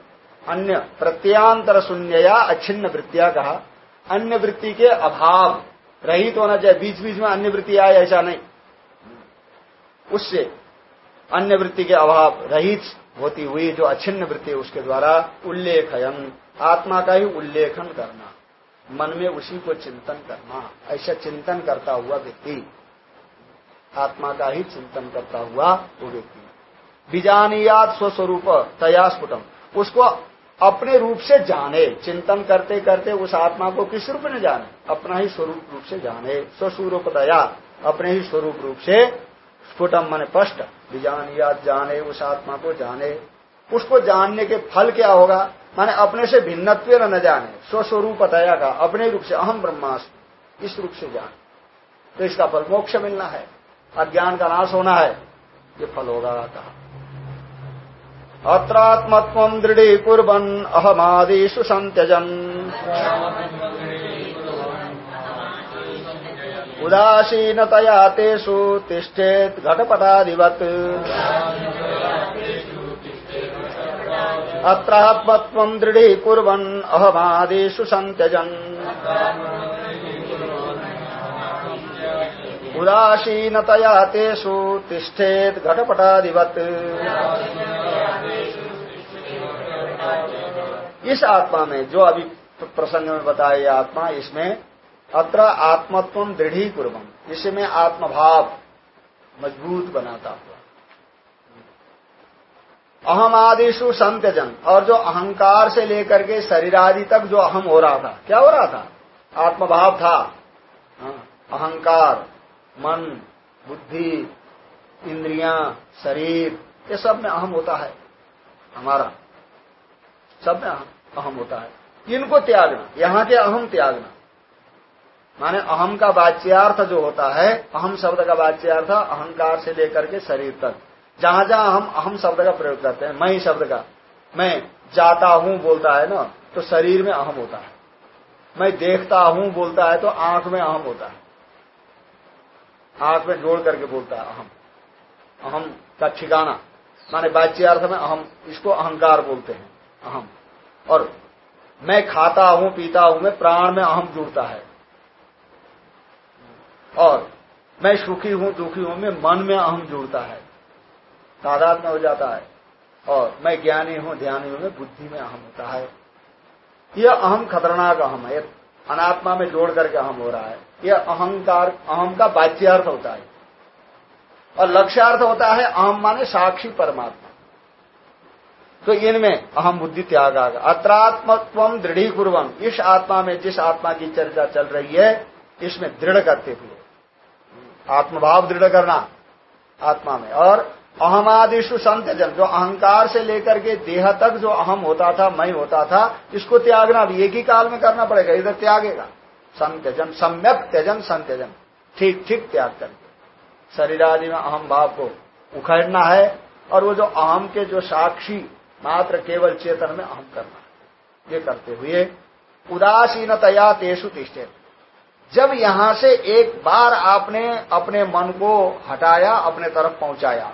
अन्य प्रत्यांतर शून्य या अच्छिन्न वृत्तिया कहा। अन्य वृत्ति के अभाव रहित होना चाहिए। बीच बीच में अन्य वृत्ति आए, ऐसा नहीं। उससे अन्य वृत्ति के अभाव रहित होती हुई जो अच्छिन्न वृत्ति उसके द्वारा उल्लेखयन आत्मा का ही उल्लेखन करना। मन में उसी को चिंतन करना। ऐसा चिंतन करता हुआ व्यक्ति, आत्मा का ही चिंतन करता हुआ वो व्यक्ति। बीजानियात स्वस्वरूप तया तयास्फुटम उसको अपने रूप से जाने, चिंतन करते करते उस आत्मा को किस रूप में जाने? अपना ही स्वरूप रूप से जाने। स्वस्वरूप दया अपने ही स्वरूप रूप से स्फुटम मन स्पष्ट बीजानियात जाने, उस आत्मा को जाने। उसको जानने के फल क्या होगा? माने अपने से भिन्नत्व न जाने, स्वस्वरूप दया का, अपने रूप से अहम ब्रह्मास्त्र इस रूप से जाने। तो इसका फल मोक्ष मिलना है अज्ञान का नाश होना है, ये फल होगा, कहा। अत्रात्मत्व दृढ़ीकुर्वन् अहमादिषु सन्त्यजन् उदासीनतया तेषु तिष्ठेत् घटपटादिवत्। अत्रात्मत्वम् दृढीकुर्वन् अहमादिषु सन्त्यजन्। उदासीनतया तेषु तिष्ठेत् घटपटादिवत्। इस आत्मा में, जो अभी प्रसंग में बताया आत्मा, इसमें अत्र आत्मत्व दृढ़ी कुर्बन इसमें आत्मभाव मज़बूत बनाता हुआ। अहम आदिशु संत्यजन। और जो अहंकार से लेकर के शरीर आदि तक जो अहम हो रहा था क्या हो रहा था? आत्मभाव था। हाँ, अहंकार मन बुद्धि इंद्रियाँ शरीर ये सब में अहम होता है। हमारा सब में अहम होता है। इनको त्यागना यहाँ के अहम त्यागना। माने अहम का वाच्यार्थ जो होता है अहम शब्द का वाच्यार्थ अहंकार से लेकर के शरीर तक। जहाँ जहाँ हम अहम शब्द का प्रयोग करते हैं, मैं शब्द का, मैं जाता हूँ बोलता है ना तो शरीर में अहम होता है। मैं देखता हूँ बोलता है तो आँख में अहम होता है। आँख में जोड़ करके बोलता है अहम। अहम का ठिकाना, माने बाच्यार्थ में अहम, इसको अहंकार बोलते हैं, अहम। और मैं खाता हूँ, पीता हूँ, मैं प्राण में अहम जुड़ता है। और मैं सुखी हूँ, दुखी हूँ, मैं मन में अहम जुड़ता है। तादाद में हो जाता है। और मैं ज्ञानी हूँ, ध्यानी हूँ, मैं बुद्धि में अहम होता है। यह अहम खतरनाक अहम है। अनात्मा में जोड़ करके अहम हो रहा है। यह अहंकार, अहम का बाच्यार्थ होता है। और लक्ष्यार्थ होता है अहम माने साक्षी परमात्मा। तो इनमें अहम बुद्धि त्याग आगा अत्रात्मत्व दृढ़ीकुर्वम इस आत्मा में जिस आत्मा की चर्चा चल रही है, इसमें दृढ़ करते हुए। आत्मभाव दृढ़ करना आत्मा में। और अहमादिशु संत जन, जो अहंकार से लेकर के देह तक जो अहम होता था मैं होता था, इसको त्यागना भी एक ही काल में करना पड़ेगा, इधर त्यागेगा। संत्यजन सम्यक त्यजन संत्यजन ठीक ठीक त्याग करके। शरीर आदि में अहम भाव को उखड़ना है, और वो जो अहम के जो साक्षी, मात्र केवल चेतन में अहम करना है। ये करते हुए उदासीनतया तेसु तिष्ठे। जब यहाँ से एक बार आपने अपने मन को हटाया, अपने तरफ़ पहुँचाया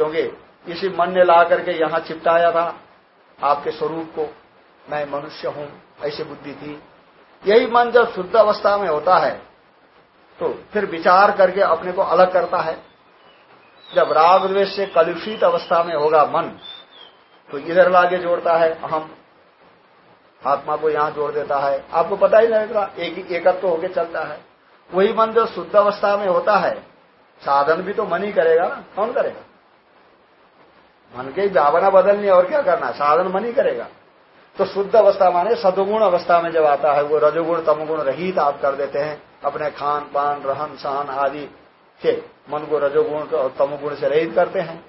क्योंकि इसी मन ने ला करके यहाँ चिपटाया था आपके स्वरूप को। मैं मनुष्य हूँ, ऐसी बुद्धि थी। यही मन जब शुद्ध अवस्था में होता है तो फिर विचार करके अपने को अलग करता है। जब राग द्वेष से कलुषित अवस्था में होगा मन तो इधर लागे जोड़ता है अहम। आत्मा को यहाँ जोड़ देता है। आपको पता ही लगेगा एक एकत्व तो होके चलता है। वही मन जो शुद्ध अवस्था में होता है, साधन भी तो मन ही करेगा ना, कौन करेगा? मन के भावना बदलनी और क्या करना साधन मन ही करेगा। तो शुद्ध अवस्था माने सदुगुण अवस्था में जब आता है वो रजोगुण तमगुण रहित आप कर देते हैं। अपने खान पान रहन सहन आदि से मन को रजोगुण और तमगुण से रहित करते हैं।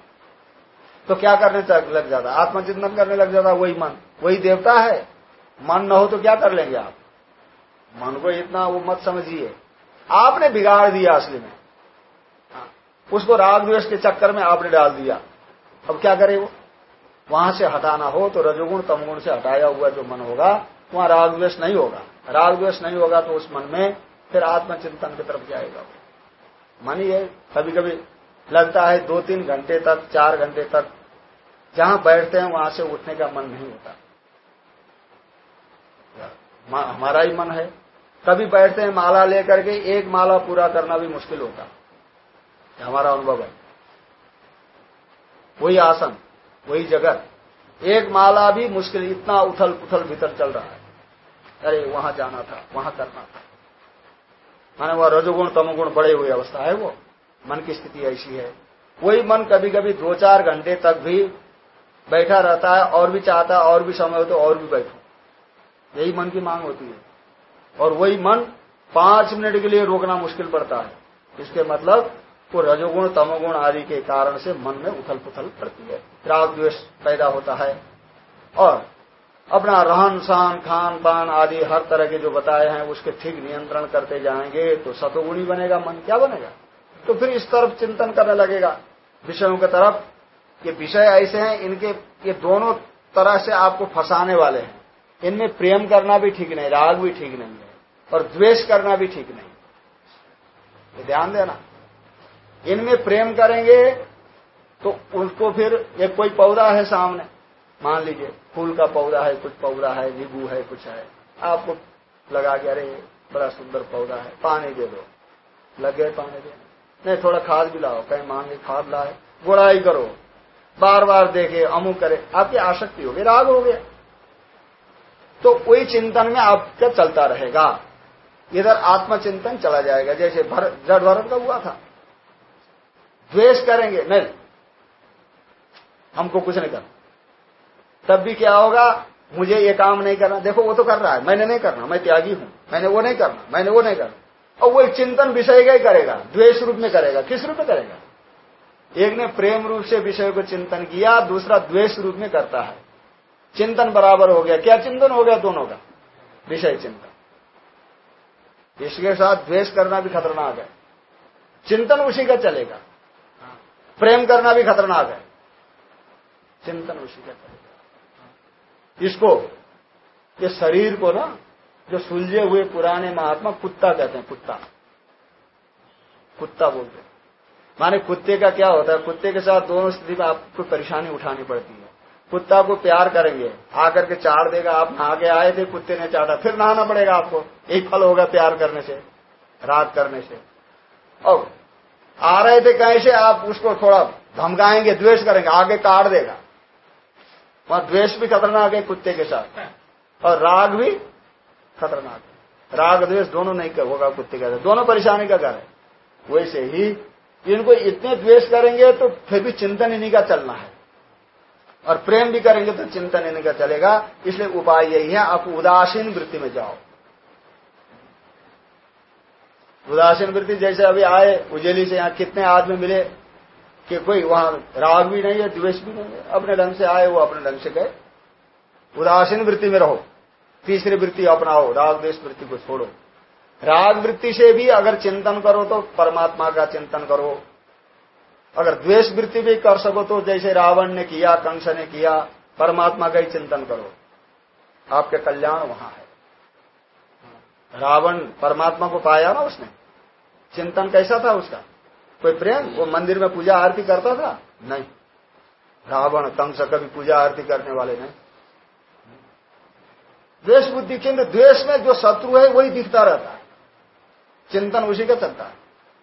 तो क्या करने लग जाता आत्मचिंतन करने लग जाता वही मन। वही देवता है। मन न हो तो क्या कर लेंगे आप? मन को इतना वो मत समझिए। आपने बिगाड़ दिया असली में। हाँ, उसको राग द्वेष के चक्कर में आपने डाल दिया। अब क्या करे वो? वहाँ से हटाना हो तो रजोगुण तमगुण से हटाया हुआ जो मन होगा, वहाँ राग द्वेष नहीं होगा। राग द्वेष नहीं होगा तो उस मन में फिर आत्मचिंतन की तरफ़ जाएगा मन है कभी कभी लगता है दो तीन घंटे तक, चार घंटे तक, जहाँ बैठते हैं वहाँ से उठने का मन नहीं होता। हमारा ही मन है। कभी बैठते हैं माला लेकर के एक माला पूरा करना भी मुश्किल होता। हमारा अनुभव है। वही आसन, वही जगह एक माला भी मुश्किल, इतना उथल पुथल भीतर चल रहा है। अरे, वहाँ जाना था, वहाँ करना था। माने वह रजोगुण, तमोगुण बड़े हुए अवस्था है वो। मन की स्थिति ऐसी है। वही मन कभी कभी दो चार घंटे तक भी बैठा रहता है, और भी चाहता है, और भी समय हो तो और भी बैठो। यही मन की मांग होती है। और वही मन पाँच मिनट के लिए रोकना मुश्किल पड़ता है। इसके मतलब वो रजोगुण, तमोगुण आदि के कारण से मन में उथल पुथल पड़ती है। राग द्वेष पैदा होता है। और अपना रहन सहन, खान पान आदि हर तरह के जो बताए हैं, उसके ठीक नियंत्रण करते जाएँगे तो सतोगुणी बनेगा, मन क्या बनेगा? तो फिर इस तरफ़ चिंतन करने लगेगा। विषयों की तरफ़, ये विषय ऐसे हैं, इनके, ये दोनों तरह से आपको फंसाने वाले हैं। इनमें प्रेम करना भी ठीक नहीं, राग भी ठीक नहीं है, और द्वेष करना भी ठीक नहीं। ध्यान देना। इनमें प्रेम करेंगे तो उसको फिर एक कोई पौधा है सामने। मान लीजिए, फूल का पौधा है, कुछ पौधा है, नींबू है, कुछ है। आपको लगा के, अरे, बड़ा सुंदर पौधा है, पानी दे दो। लग गए पानी दे नहीं, थोड़ा खाद भी लाओ। कहीं मांगे खाद लाए। गुड़ाई करो। बार बार देखे, अमुक करे। आपकी आसक्ति होगी, राग हो गया। तो कोई चिंतन में आपका चलता रहेगा। इधर आत्मचिंतन चला जाएगा। जैसे जड़ भरत का हुआ था। द्वेष करेंगे। नहीं। हमको कुछ नहीं करना। तब भी क्या होगा? मुझे ये काम नहीं करना। देखो, वो तो कर रहा है। मैंने नहीं करना। मैं त्यागी हूँ। मैंने वो नहीं करना। मैंने वो नहीं करना। और वो एक चिंतन विषय का ही करेगा। द्वेष रूप में करेगा। किस रूप में करेगा? एक ने प्रेम रूप से विषय को चिंतन किया, दूसरा द्वेष रूप में करता है। चिंतन बराबर हो गया। क्या चिंतन हो गया दोनों का? विषय चिंतन। इसके साथ द्वेष करना भी खतरनाक है। चिंतन उसी का चलेगा। प्रेम करना भी खतरनाक है। चिंतन उसी का इसको, ये शरीर को ना, जो सुलझे हुए पुराने महात्मा कुत्ता कहते हैं, कुत्ता। कुत्ता बोलते हैं। माने कुत्ते का क्या होता है? कुत्ते के साथ दोनों स्थिति में आपको परेशानी उठानी पड़ती है। कुत्ता को प्यार करेंगे, आकर के चाड़ देगा, आप नहा के आए थे, कुत्ते ने चाटा, फिर नहाना पड़ेगा आपको। एक फल होगा प्यार करने से राग करने से। और आ रहे थे कहीं से, आप उसको थोड़ा धमकाएँगे, द्वेष करेंगे, आगे काट देगा। वहाँ द्वेष भी खतरनाक है कुत्ते के साथ। और राग भी खतरनाक है। राग, द्वेष दोनों नहीं होगा कुत्ते के साथ। दोनों परेशानी का है। वैसे ही इनको इतने द्वेष करेंगे तो फिर भी चिंतन इन्हीं का चलना है। और प्रेम भी करेंगे तो चिंतन इन्हीं का चलेगा। इसलिए उपाय यही है, आप उदासीन वृत्ति में जाओ। उदासीन वृत्ति जैसे अभी आए उजेली से यहाँ कितने आदमी मिले कि कोई वहाँ राग भी नहीं है, द्वेष भी नहीं है, अपने ढंग से आए, वो अपने ढंग से गए। उदासीन वृत्ति में रहो। तीसरी वृत्ति अपनाओ, राग द्वेष वृत्ति को छोड़ो। राग वृत्ति से भी अगर चिंतन करो तो परमात्मा का चिंतन करो। अगर द्वेष वृत्ति भी कर सको तो जैसे रावण ने किया, कंस ने किया, परमात्मा का ही चिंतन करो। आपके कल्याण वहाँ है। रावण परमात्मा को पाया ना उसने। चिंतन कैसा था उसका? कोई प्रेम? वो मंदिर में पूजा आरती करता था? नहीं। रावण कंस कभी पूजा आरती करने वाले नहीं। द्वेष बुद्धि केंद्र द्वेष में जो शत्रु है वही दिखता रहता है। चिंतन उसी का चलता है।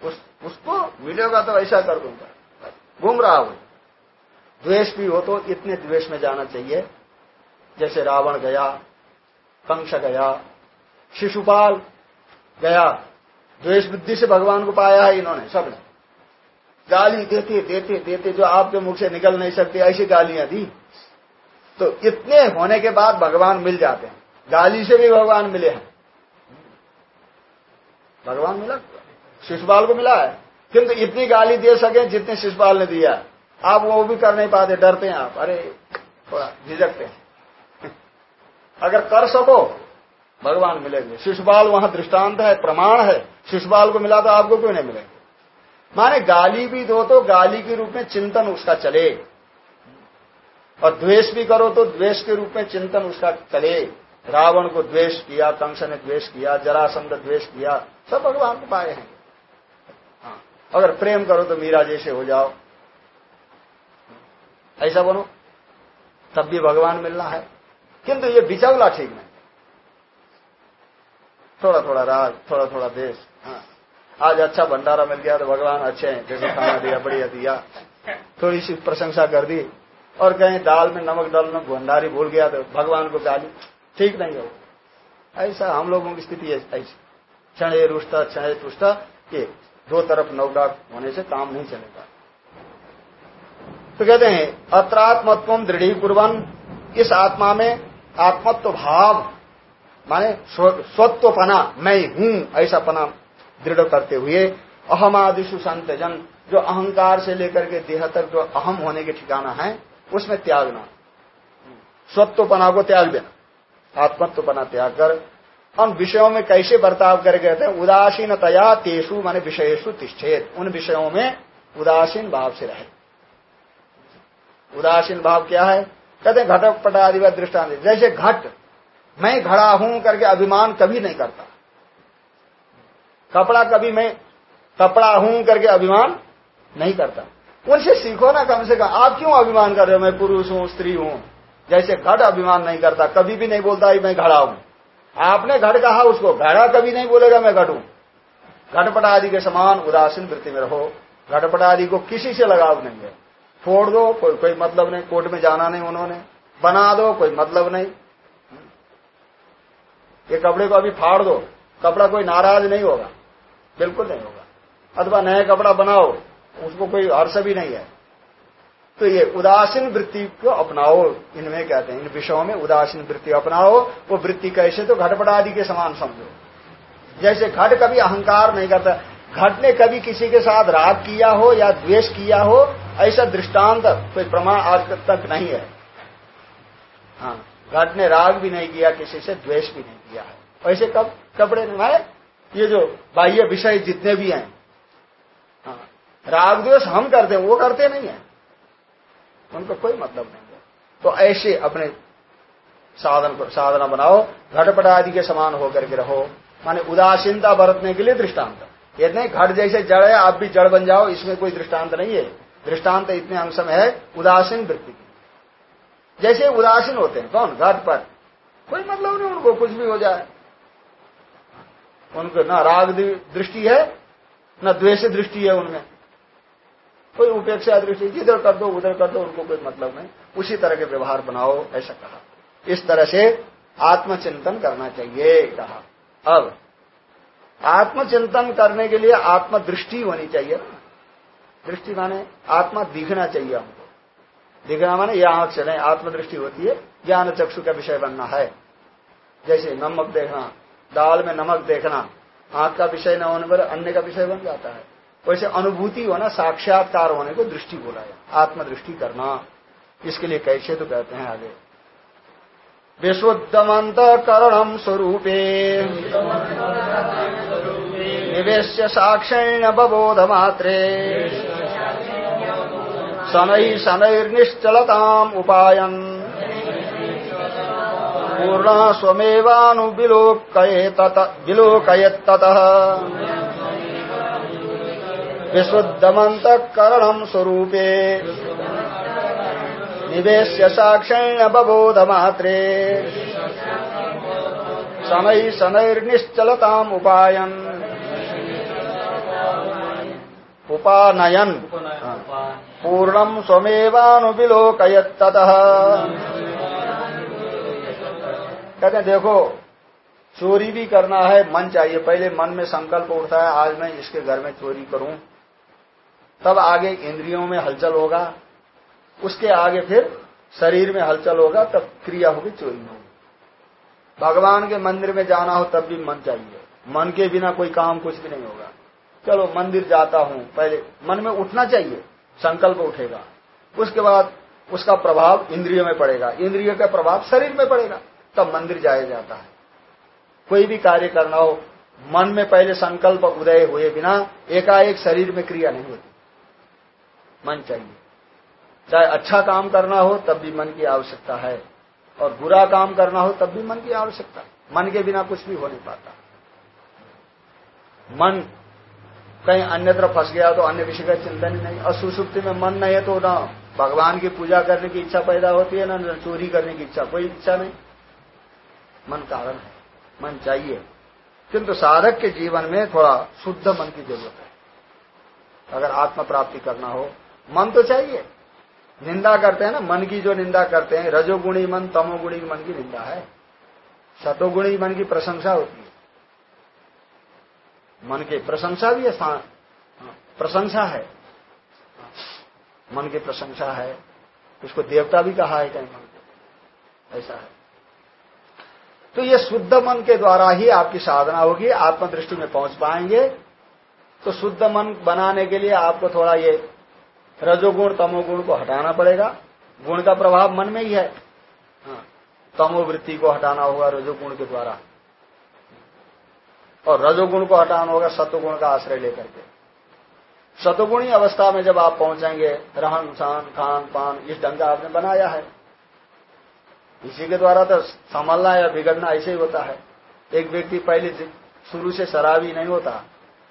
उस, उसको मिलेगा तो ऐसा कर दूँगा। घूम रहा हो। द्वेष भी हो तो इतने द्वेष में जाना चाहिए। जैसे रावण गया कंस गया शिशुपाल गया। द्वेष बुद्धि से भगवान को पाया है इन्होंने सबने गाली देते देते देते, जो आपके मुख से निकल नहीं सकती, ऐसी गालियाँ दी। तो इतने होने के बाद भगवान मिल जाते हैं। गाली से भी भगवान मिले हैं। भगवान मिला? शिशुपाल को मिला है। किंतु इतनी गाली दे सके जितने शिशुपाल ने दिया आप वो भी कर नहीं पाते, डरते हैं आप। अरे, थोड़ा झिझकते हैं। अगर कर सको भगवान मिलेंगे। शिशुपाल वहाँ दृष्टांत है, प्रमाण है। शिशुपाल को मिला तो आपको क्यों नहीं मिलेंगे माने गाली भी दो तो गाली के रूप में चिंतन उसका चले। और द्वेष भी करो तो द्वेष के रूप में चिंतन उसका चले। रावण को द्वेष किया, कंस ने द्वेष किया, जरासंध द्वेष किया, सब भगवान को पाए हैं। हाँ। अगर प्रेम करो तो मीरा जैसे हो जाओ। ऐसा बनो तब भी भगवान मिलना है। किंतु ये बिचौला ठीक नहीं। थोड़ा थोड़ा राज थोड़ा थोड़ा देश। हाँ। आज अच्छा भंडारा मिल गया तो भगवान अच्छे हैं जैसे खाना दिया बढ़िया दिया। थोड़ी सी प्रशंसा कर दी और कहीं दाल में नमक डाल में भंडारी भूल गया तो भगवान को गाली ठीक नहीं हो। ऐसा हम लोगों की स्थिति ऐसी। क्षण रुष्टा क्षण तुष्टा ये दो तरफ़ नौका होने से काम नहीं चलेगा। तो कहते हैं अत्रात्मत्व दृढ़ी कुर्बन इस आत्मा में आत्मत्व भाव माने स्वत्वपना, मैं हूँ, ऐसा पना दृढ़ करते हुए अहमादिशु संत जन जो अहंकार से लेकर के देह तक जो अहम होने के ठिकाना है, उसमें त्यागना स्वत्वपना को त्याग देना। आत्मत्वपना त्याग कर। हम विषयों में कैसे बर्ताव कर गए थे? उदासीन तया तेसु माने विषयेशु तिष्ठेत। उन विषयों में उदासीन भाव से रहे। उदासीन भाव क्या है? कहते घटक पट आदि दृष्टांत। जैसे घट मैं घड़ा हूँ करके अभिमान कभी नहीं करता। कपड़ा कभी मैं कपड़ा हूँ करके अभिमान नहीं करता। उनसे सीखो ना कम से कम, आप क्यों अभिमान कर रहे हो? मैं पुरुष हूँ, स्त्री हूँ। जैसे घट अभिमान नहीं करता, कभी भी नहीं बोलता मैं घड़ा हूँ। आपने घट कहा, उसको घड़ा कभी नहीं बोलेगा, मैं घटू। घटपट आदि के समान उदासीन वृत्ति में रहो। घटपट आदि को किसी से लगाव नहीं है। फोड़ दो, कोई कोई मतलब नहीं, कोर्ट में जाना नहीं उन्होंने। बना दो, कोई मतलब नहीं। ये कपड़े को अभी फाड़ दो। कपड़ा कोई नाराज़ नहीं होगा। बिल्कुल नहीं होगा। अथवा नया कपड़ा बनाओ, उसको कोई हर्ष भी नहीं है। तो ये उदासीन वृत्ति को अपनाओ, इनमें कहते हैं, इन विषयों में उदासीन वृत्ति अपनाओ। वो वृत्ति कैसे? तो घटपट आदि के समान समझो। जैसे घट कभी अहंकार नहीं करता, घट ने कभी किसी के साथ राग किया हो या द्वेष किया हो, ऐसा दृष्टांत कोई प्रमाण आज तक नहीं है। हाँ घट ने राग भी नहीं किया, किसी से द्वेष भी नहीं। ऐसे कब कपड़े निभाए ये जो बाह्य विषय जितने भी हैं हाँ, राग द्वेष हम करते हैं वो करते नहीं है। उनको कोई मतलब नहीं है। तो ऐसे अपने साधन साधना बनाओ घटपट आदि के समान होकर के रहो। माने उदासीनता बरतने के लिए दृष्टांत। ये नहीं घट जैसे जड़ है आप भी जड़ बन जाओ इसमें कोई दृष्टांत नहीं है। दृष्टांत इतने अंश में है उदासीन वृत्ति। जैसे उदासीन होते हैं कौन? घट पर कोई मतलब नहीं उनको कुछ भी हो जाए। उनको न राग दृष्टि है, न द्वेष दृष्टि है उनमें। कोई उपेक्षा दृष्टि, जिधर कर दो, उधर कर दो, उनको कोई मतलब नहीं। उसी तरह के व्यवहार बनाओ, ऐसा कहा। इस तरह से आत्मचिंतन करना चाहिए, कहा। अब, आत्मचिंतन करने के लिए आत्मदृष्टि होनी चाहिए दृष्टि माने आत्मा दिखना चाहिए हमको। दिखना माने यह आँख से नहीं, आत्मदृष्टि होती है, ज्ञान चक्षु का विषय बनना है। जैसे नमक देखना दाल में नमक देखना आँख का विषय न होने पर अन्य का विषय बन जाता है। वैसे अनुभूति होना, साक्षात्कार होने को दृष्टि बोला है। आत्मदृष्टि करना, इसके लिए कैसे तो कहते हैं आगे। विशुद्धमंत करणम स्वरूपे। निवेश साक्षिण्य बबोध मात्रे शनै शनैर्निश्चलताम् उपायन्। पूर्ण स्वमेवानुविलोकयेत्ततः विशुद्धमन्तःकरणम् स्वरूपे। निवेश साक्षेण बबोध मात्रे शनै शनैर्निश्चलताम् उपायन। उपानयन। पूर्णम स्वमेवानुविलोकयत कहते हैं, देखो, चोरी भी करना है, मन चाहिए। पहले मन में संकल्प उठता है, आज मैं इसके घर में चोरी करूँ। तब आगे इंद्रियों में हलचल होगा। उसके आगे फिर शरीर में हलचल होगा, तब क्रिया होगी, चोरी होगी। भगवान के मंदिर में जाना हो, तब भी मन चाहिए। मन के बिना कोई काम कुछ भी नहीं होगा। चलो, मंदिर जाता हूँ, पहले मन में उठना चाहिए, संकल्प उठेगा। उसके बाद उसका प्रभाव इंद्रियों में पड़ेगा। इंद्रियों का प्रभाव शरीर में पड़ेगा। तब मंदिर जाया जाता है। कोई भी कार्य करना हो, मन में पहले संकल्प उदय हुए बिना एकाएक शरीर में क्रिया नहीं होती। मन चाहिए। चाहे अच्छा काम करना हो, तब भी मन की आवश्यकता है। और बुरा काम करना हो, तब भी मन की आवश्यकता मन के बिना कुछ भी हो नहीं पाता। मन कहीं अन्यत्र फंस गया तो अन्य विषय का चिंतन ही नहीं। असुसुप्ति में मन नहीं है तो ना भगवान की पूजा करने की इच्छा पैदा होती है, ना चोरी करने की इच्छा। कोई इच्छा नहीं। मन कारण है। मन चाहिए। किंतु साधक के जीवन में थोड़ा शुद्ध मन की ज़रूरत है। अगर आत्म प्राप्ति करना हो, मन तो चाहिए। निंदा करते हैं ना, मन की जो निंदा करते हैं, रजोगुणी मन, तमोगुणी मन की निंदा है। सतोगुणी मन की प्रशंसा होती है। मन की प्रशंसा भी है प्रशंसा है। मन की प्रशंसा है। उसको देवता भी कहा है कहीं। मन ऐसा है। तो ये शुद्ध मन के द्वारा ही आपकी साधना होगी आत्मदृष्टि में पहुँच पाएँगे। तो शुद्ध मन बनाने के लिए आपको थोड़ा ये रजोगुण तमोगुण को हटाना पड़ेगा। गुण का प्रभाव मन में ही है। हाँ, तमोवृत्ति को हटाना होगा रजोगुण के द्वारा। और रजोगुण को हटाना होगा सत्वगुण का आश्रय लेकर के। सतुगुणी अवस्था में जब आप पहुँचेंगे रहन सहन खान पान इस ढंग का आपने बनाया है। इसी के द्वारा तो संभालना या बिगड़ना ऐसे ही होता है। एक व्यक्ति पहले शुरू से शराबी नहीं होता।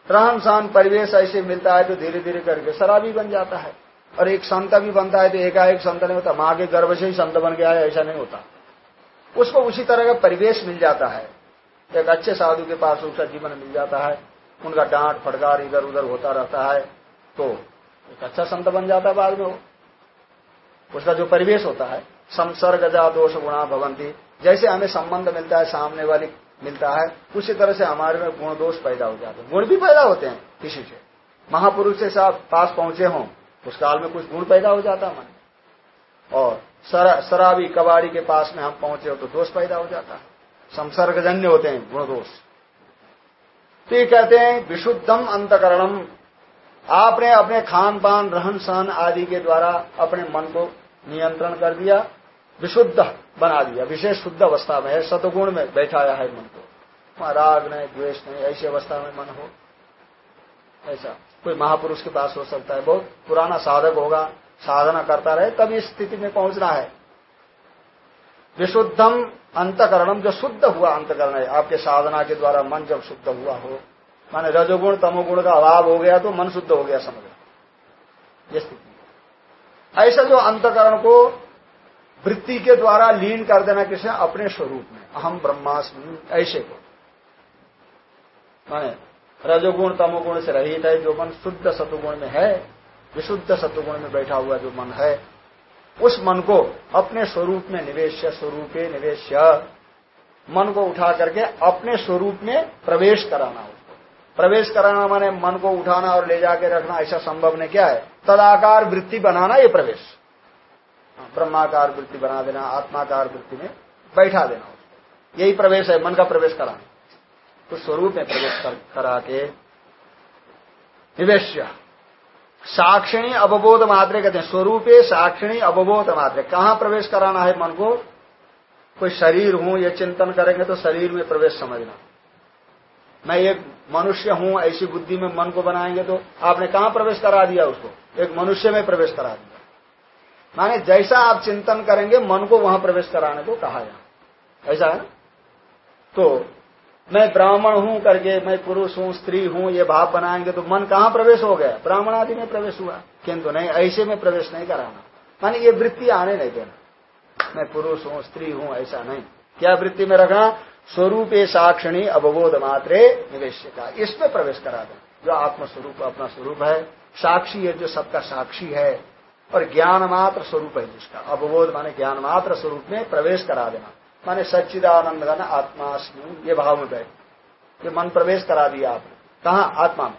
रहन सहन परिवेश ऐसे मिलता है तो धीरे धीरे करके शराबी बन जाता है। और एक संत भी बनता है तो एकाएक संत नहीं होता। माँ के गर्भ से ही संत बन गया है, ऐसा नहीं होता। उसको उसी तरह का परिवेश मिल जाता है। एक अच्छे साधु के पास उसका जीवन मिल जाता है। उनका डांट फटकार इधर उधर होता रहता है तो एक अच्छा संत बन जाता है बाद में उसका जो परिवेश होता है संसर्ग जा दोष गुणा भवंती जैसे हमें संबंध मिलता है, सामने वाली मिलता है, उसी तरह से हमारे में गुण दोष पैदा हो जाते हैं। गुण भी पैदा होते हैं किसी से। महापुरुष से साथ पास पहुँचे हों, उस काल में कुछ गुण पैदा हो जाता है मन और शराबी कबाड़ी के पास में हम पहुँचे हो तो दोष पैदा हो जाता है। संसर्गजन्य होते हैं गुण दोष तो ये कहते हैं, विशुद्धम अंतकरणम। आपने अपने खान पान, रहन सहन आदि के द्वारा अपने मन को नियंत्रण कर दिया। विशुद्ध बना दिया, विशेष शुद्ध अवस्था में है सतगुण में बैठाया है मन को। राग नहीं, द्वेष नहीं, ऐसी अवस्था में मन हो। ऐसा। कोई महापुरुष के पास हो सकता है, बहुत पुराना साधक होगा, साधना करता रहे तब इस स्थिति में पहुँचना है। विशुद्धम अंतकरणम, जो शुद्ध हुआ अंतकरण है, आपके साधना के द्वारा मन जब शुद्ध हुआ हो, माने रजोगुण, तमोगुण का अभाव हो गया तो मन शुद्ध हो गया समझ। ये स्थिति। ऐसा जो अंतकरण को वृत्ति के द्वारा लीन कर देना किसे? अपने स्वरूप में। अहम ब्रह्मास्म, ऐसे को। माने, रजोगुण, तमोगुण से रहित है जो मन शुद्ध सतुगुण में है, विशुद्ध सतुगुण में बैठा हुआ जो मन है, उस मन को अपने स्वरूप में निवेश स्वरूपे निवेश मन को उठा करके अपने स्वरूप में प्रवेश कराना उसको प्रवेश कराना माने मन को उठाना और ले जाके रखना, ऐसा संभव नहीं, क्या है? तदाकार वृत्ति बनाना ये प्रवेश। ब्रह्माकार वृत्ति बना देना आत्माकार वृत्ति में बैठा देना उसको। यही प्रवेश है मन का प्रवेश कराना उस स्वरूप में प्रवेश कर, करा के निवेश साक्षिणी अवबोध मात्रे कहते हैं स्वरूपे साक्षिणी अवबोध मात्रे। कहाँ प्रवेश कराना है मन को? कोई शरीर हूँ ये चिंतन करेंगे तो शरीर में प्रवेश समझना। मैं एक मनुष्य हूँ ऐसी बुद्धि में मन को बनाएँगे तो आपने कहा प्रवेश करा दिया उसको? एक मनुष्य में प्रवेश करा दिया। माने जैसा आप चिंतन करेंगे, मन को वहाँ प्रवेश कराने को कहा जाए। ऐसा है तो मैं ब्राह्मण हूँ करके, मैं पुरुष हूँ, स्त्री हूँ, ये भाव बनाएँगे तो मन कहाँ प्रवेश हो गया? ब्राह्मण आदि में प्रवेश हुआ। किंतु नहीं, ऐसे में प्रवेश नहीं कराना। माने ये वृत्ति आने नहीं देना। मैं पुरुष हूँ, स्त्री हूँ, ऐसा नहीं। क्या वृत्ति में रखना? स्वरूप साक्षिणी अवबोध मात्रे निवेश का। इसमें प्रवेश करा दें। जो आत्मस्वरूप, अपना स्वरूप है। साक्षी है जो सबका साक्षी है। और ज्ञान मात्र स्वरूप है जिसका। अवबोध माने ज्ञान मात्र स्वरूप में प्रवेश करा देना। माने सच्चिदानंद घन आत्मास्मि ये भाव में बैठ। ये मन प्रवेश करा दिया आपने। कहा? आत्मा में।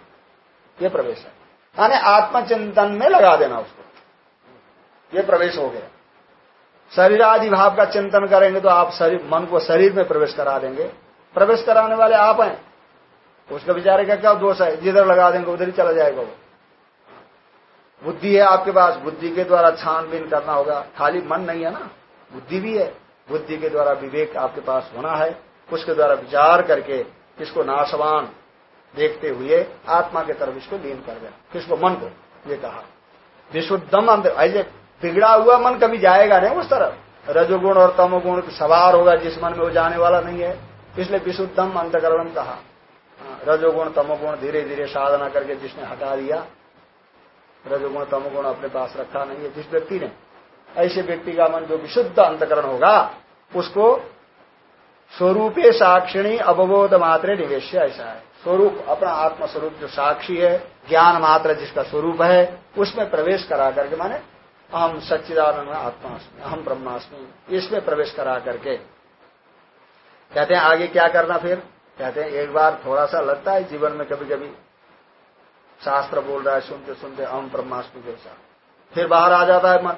ये प्रवेश है। माने आत्मचिंतन में लगा देना उसको। ये प्रवेश हो गया। शरीर आदि भाव का चिंतन करेंगे तो आप शरीर, मन को शरीर में प्रवेश करा देंगे। प्रवेश कराने वाले आप हैं। उसका विचार का क्या दोष है? जिधर लगा देंगे, उधर ही चला जाएगा वो। बुद्धि है आपके पास बुद्धि के द्वारा छानबीन करना होगा। खाली मन नहीं है ना बुद्धि भी है। बुद्धि के द्वारा विवेक आपके पास होना है। उसके द्वारा विचार करके इसको नाशवान देखते हुए आत्मा के तरफ़ इसको लीन कर देना किसको मन को ये कहा। विशुद्धम अंदर ऐसे बिगड़ा हुआ मन कभी जाएगा नहीं उस तरफ़। रजोगुण और तमोगुण सवार होगा जिस मन में वो जाने वाला नहीं है। इसलिए विशुद्धम अंतकरणम कहा। हाँ, रजोगुण तमोगुण धीरे धीरे साधना करके जिसने हटा दिया रजोगुण तमोगुण अपने पास रखा नहीं है। जिस व्यक्ति ने ऐसे व्यक्ति का मन जो विशुद्ध अंतकरण होगा, उसको स्वरूपे साक्षिणी अवबोध मात्र निवेश ऐसा है। स्वरूप, अपना आत्म स्वरूप जो साक्षी है, ज्ञान मात्र जिसका स्वरूप है, उसमें प्रवेश करा करके माने अहम सच्चिदानंद आत्मास्मि अहम ब्रह्मास्मि, इसमें प्रवेश करा करके। कहते हैं, आगे क्या करना फिर? कहते हैं, एक बार थोड़ा सा लगता है जीवन में कभी कभी शास्त्र बोल रहा है, सुनते सुनते अहम ब्रह्मास्मि जैसा फिर बाहर आ जाता है मन।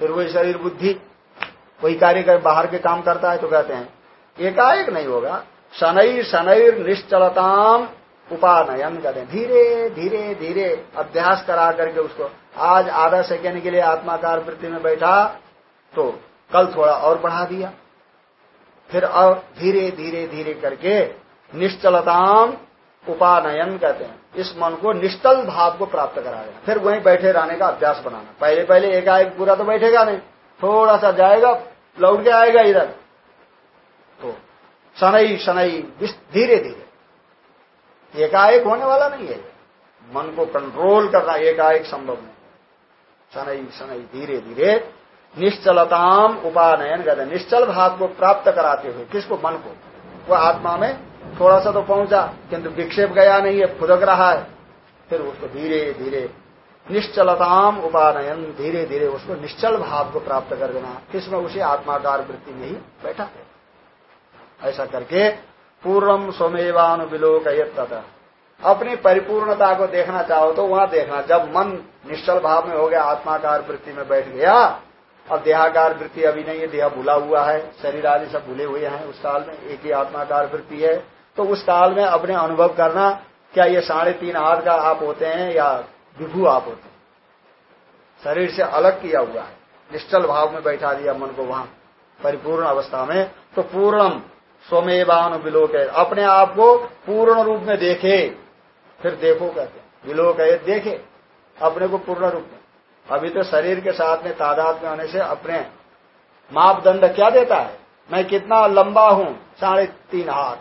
फिर वही शरीर बुद्धि कोई कार्य कर, बाहर के काम करता है तो कहते हैं, एकाएक नहीं होगा। शनैर शनैर निश्चलताम उपानयन कहते हैं। धीरे धीरे धीरे अभ्यास करा करके उसको, आज आधा सेकेंड के लिए आत्माकार वृत्ति में बैठा तो कल थोड़ा और बढ़ा दिया। फिर और धीरे धीरे धीरे करके निश्चलताम उपानयन कहते हैं। इस मन को निश्चल भाव को प्राप्त करा देना फिर वहीं बैठे रहने का अभ्यास बनाना। पहले पहले एकाएक पूरा तो बैठेगा नहीं। थोड़ा सा जाएगा, लौट के आएगा इधर। तो शनई शनई धीरे धीरे। एकाएक होने वाला नहीं है। मन को कंट्रोल करना एकाएक संभव नहीं शनई शनई धीरे धीरे निश्चलताम उपानयन कहते निश्चल भाव को प्राप्त कराते हुए किसको? मन को। वह आत्मा में थोड़ा सा तो पहुँचा, किंतु विक्षेप गया नहीं है फुदक रहा है। फिर उसको धीरे धीरे, निश्चलताम उपानयन, धीरे धीरे उसको निश्चल भाव को प्राप्त कर देना। इसमें उसे आत्माकार वृत्ति में ही बैठा है। ऐसा करके पूर्वम स्वमेवानुविलोक तथा अपनी परिपूर्णता को देखना चाहो तो वहाँ देखना। जब मन निश्चल भाव में हो गया, आत्माकार वृत्ति में बैठ गया, अब देहाकार वृत्ति अभी नहीं है, देह भूला हुआ है, शरीर आदि सब भूले हुए हैं। उस काल में एक ही आत्माकार वृत्ति है। तो उस काल में अपने अनुभव करना, क्या ये साढ़े तीन हाथ का आप होते हैं या विभू आप होते हैं? शरीर से अलग किया हुआ है। निश्चल भाव में बैठा दिया मन को वहाँ, परिपूर्ण अवस्था में। तो पूर्णम विलोक। अपने आप को पूर्ण रूप में देखे, फिर देखो कहते हैं। विलोक देखे, अपने को पूर्ण रूप में। अभी तो शरीर के साथ में तादाद में होने से अपने मापदंड क्या देता है? मैं कितना लंबा हूँ? साढ़े तीन हाथ।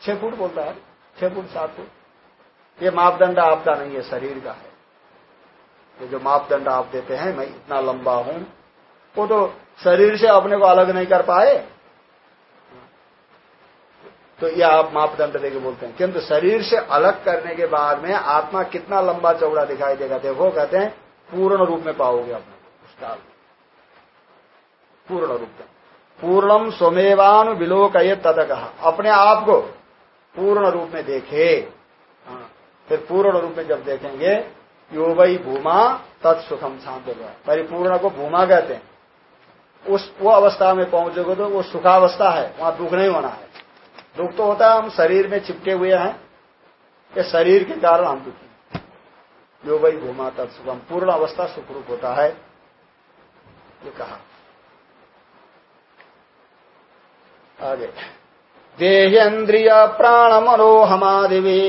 छह फुट बोलता है, छह फुट सात फुट। ये मापदंड आपका नहीं है, शरीर का है। ये जो मापदंड आप देते हैं, मैं इतना लंबा हूँ, वो तो शरीर से अपने को अलग नहीं कर पाए। तो ये आप मापदंड देके बोलते हैं। किंतु शरीर से अलग करने के बाद में आत्मा कितना लंबा चौड़ा दिखाई देगा देखो कहते हैं, पूर्ण रूप में पाओगे अपने उस काल पूर्ण रूप में। पूर्णम स्वमेवान विलोक ये तद कहा अपने आप को पूर्ण रूप में देखे। हाँ, फिर पूर्ण रूप में जब देखेंगे यो वही भूमा तत्सुखम शांत परिपूर्ण को भूमा कहते हैं। उस वो अवस्था में पहुंचोगे तो वो सुखावस्था है वहाँ दुख नहीं होना है। दुख तो होता है हम शरीर में चिपके हुए हैं। ये शरीर के कारण हम दुखी जो वही भूमा तत्सुखम पूर्ण अवस्था सुखरूप होता है ये कहा। आगे। देहेन्द्रिय प्राण मनोहमादिवी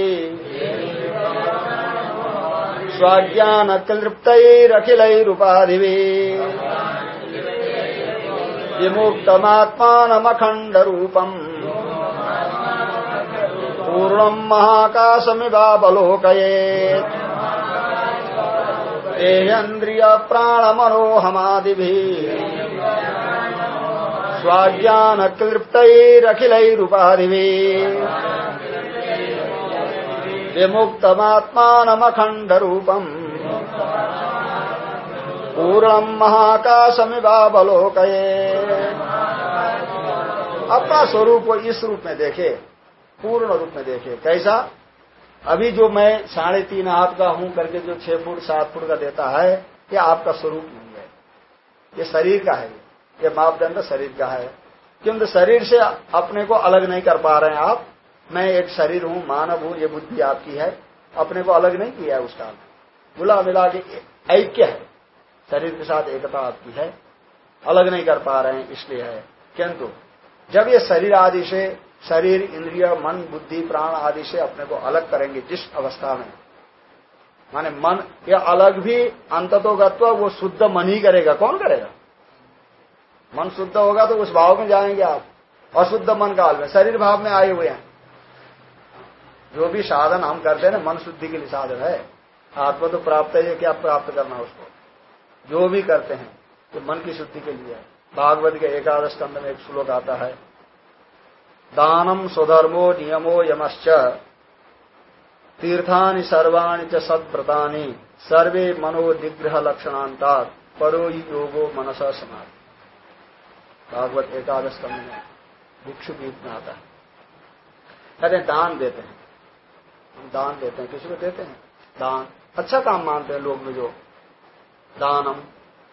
स्वाज्ञान तृप्तरखिलुपाधि विमुक्तमात्मानमखंड रूपम पूर्ण महाकाशमिवावलोकयेत् देहेन्द्रिय प्राण मनोहमादि स्वाज्ञान क्लिप्तरखिलुपाधि विमुक्तमात्मानमखण्ड रूपम् पूर्णम महाकाशमिवावलोकये अपना स्वरूप को इस रूप में देखे, पूर्ण रूप में देखे। कैसा? अभी जो मैं साढ़े तीन हाथ का हूँ करके जो छह फुट, सात फुट का देता है, ये आपका स्वरूप नहीं है। ये शरीर का है। ये मापदंड शरीर का है। किंतु शरीर से अपने को अलग नहीं कर पा रहे हैं आप। मैं एक शरीर हूँ, मानव हूँ, ये बुद्धि आपकी है। अपने को अलग नहीं किया है उस काल में बुला मिला के ऐक्य है। शरीर के साथ एकता आपकी है। अलग नहीं कर पा रहे हैं, इसलिए है। किंतु जब ये शरीर आदि से, शरीर, इंद्रिय, मन, बुद्धि, प्राण आदि से अपने को अलग करेंगे जिस अवस्था में, माने मन ये अलग भी अंततोगत्व वो शुद्ध मन ही करेगा, कौन करेगा? मन शुद्ध होगा तो उस भाव में जाएँगे आप। अशुद्ध मन काल में, शरीर भाव में आए हुए हैं। जो भी साधन हम करते हैं ना, मन शुद्धि के लिए साधन है। आत्मा तो प्राप्त है क्या प्राप्त करना उसको? जो भी करते हैं तो मन की शुद्धि के लिए भागवत के एकादश कंध में एक श्लोक आता है, दानम स्वधर्मो नियमो यमश्च, तीर्थानि सर्वाणि च सर्वे मनो निग्रह लक्षणांता परो योगो मनसा समाधि भागवत एकादश कंध में भिक्षु गीत में आता है। कहते दान देते हैं। हम दान देते हैं। किसी को देते हैं? दान। अच्छा काम मानते हैं लोग में जो दानम।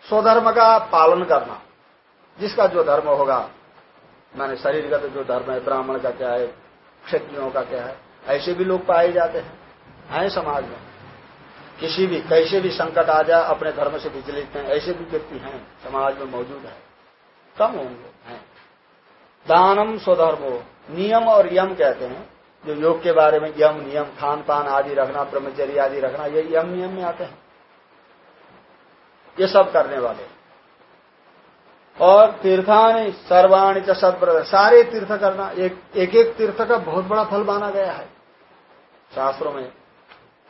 स्वधर्म का पालन करना। जिसका जो धर्म होगा, मैंने शरीर का तो जो धर्म है, ब्राह्मण का क्या है, क्षत्रियों का क्या है, ऐसे भी लोग पाए जाते हैं। हैं समाज में। किसी भी, कैसे भी संकट आ जाए, अपने धर्म से विचलित हैं। ऐसे भी व्यक्ति हैं। समाज में मौजूद है। कम होंगे। हैं दानम स्वधर्मो, नियम और यम कहते हैं, जो योग के बारे में यम, नियम खान पान आदि रखना, ब्रह्मचर्य आदि रखना, ये यम नियम में आते हैं। ये सब करने वाले। और तीर्थान, सर्वाणी च सदब्रत, सारे तीर्थ करना, एक एक एक तीर्थ का बहुत बड़ा फल माना गया है। शास्त्रों में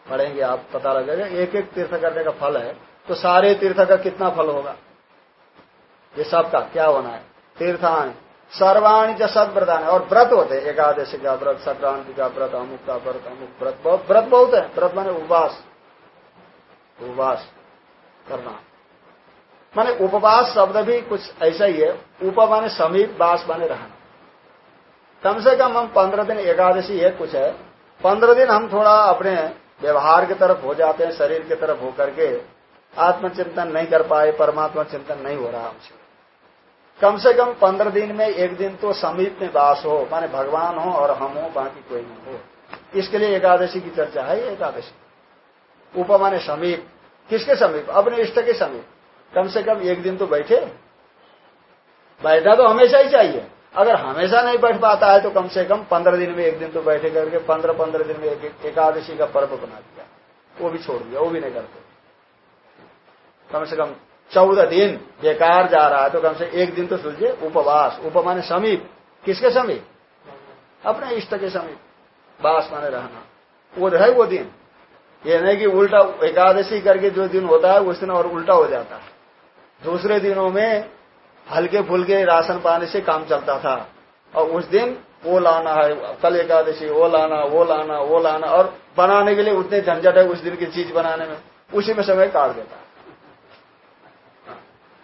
पढ़ेंगे आप, पता लगेगा एक एक तीर्थ करने का फल है तो सारे तीर्थ का कितना फल होगा? ये सब का क्या होना है? तीर्थान। सर्वाणी च सदव्रतान। और व्रत होते हैं। एकादशी का व्रत, संक्रांति का व्रत, अमुक का व्रत, अमुक व्रत। बहुत व्रत बहुत है। व्रत माने उपवास। उपवास करना। माने उपवास शब्द भी कुछ ऐसा ही है। उप माने समीप वास माने रहना। कम से कम हम पंद्रह दिन एकादशी है, कुछ है। पंद्रह दिन हम थोड़ा अपने व्यवहार की तरफ़ हो जाते हैं, शरीर की तरफ़ होकर के आत्मचिंतन नहीं कर पाए, परमात्मा चिंतन नहीं हो रहा हमसे। कम से कम पंद्रह दिन में एक दिन तो समीप में वास हो, माने भगवान हो और हम हो, बाकी कोई नहीं हो। इसके लिए एकादशी की चर्चा है एकादशी। उप माने समीप। किसके समीप? अपने इष्ट के समीप। कम से कम एक दिन तो बैठे। बैठना तो हमेशा ही चाहिए। अगर हमेशा नहीं बैठ पाता है तो कम से कम पंद्रह दिन में एक दिन तो बैठे करके पंद्रह पंद्रह दिन में एक एकादशी का पर्व बना दिया। वो भी छोड़ दिया, वो भी नहीं करते। कम से कम चौदह दिन बेकार जा रहा है तो कम से एक दिन तो सुलझे, उपवास। उप माने समीप। किसके समीप? अपने इष्ट के समीप। वास माने रहना। वो है वो दिन। ये नहीं कि उल्टा एकादशी करके जो दिन होता है, उस दिन और उल्टा हो जाता है। दूसरे दिनों में हल्के फुल्के राशन पाने से काम चलता था। और उस दिन वो लाना है, कल एकादशी, वो लाना वो लाना वो लाना, और बनाने के लिए उतने झंझट है उस दिन की चीज़ बनाने में। उसी में समय काट देता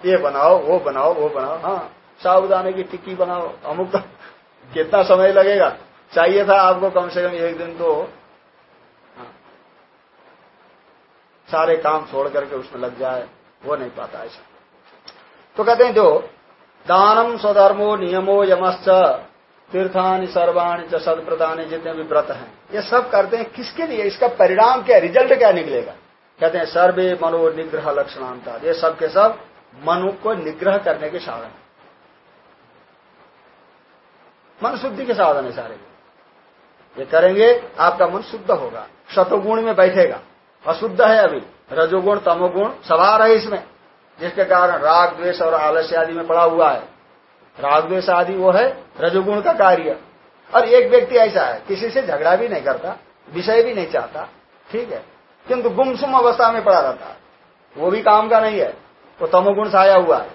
ये बनाओ वो बनाओ वो बनाओ। हाँ साबुदाने की टिक्की बनाओ। अमुक कितना समय लगेगा? चाहिए था आपको कम से कम एक दिन तो। हाँ, सारे काम छोड़ करके उसमें लग जाए वो नहीं पाता ऐसा। तो कहते हैं जो दानम स्वधर्मो नियमो यमश्च तीर्थानि सर्वाणी च सदप्रदानी जितने भी व्रत हैं ये सब करते हैं किसके लिए? इसका परिणाम क्या? रिज़ल्ट क्या निकलेगा? कहते हैं सर्वे मनो निग्रह लक्षणांता ये सब के सब मनु को निग्रह करने के साधन। मन शुद्धि के साधन है सारे। ये करेंगे, आपका मन शुद्ध होगा। शतुगुण में बैठेगा। अशुद्ध है अभी। रजोगुण, तमोगुण, सवार है इसमें। जिसके कारण राग, द्वेष और आलस्य आदि में पड़ा हुआ है। राग, द्वेष आदि वो है रजोगुण का कार्य। और एक व्यक्ति ऐसा है, किसी से झगड़ा भी नहीं करता, विषय भी नहीं चाहता, ठीक है? किंतु गुमसुम अवस्था में पड़ा रहता है। वो भी काम का नहीं है। वो तमोगुण छाया हुआ है।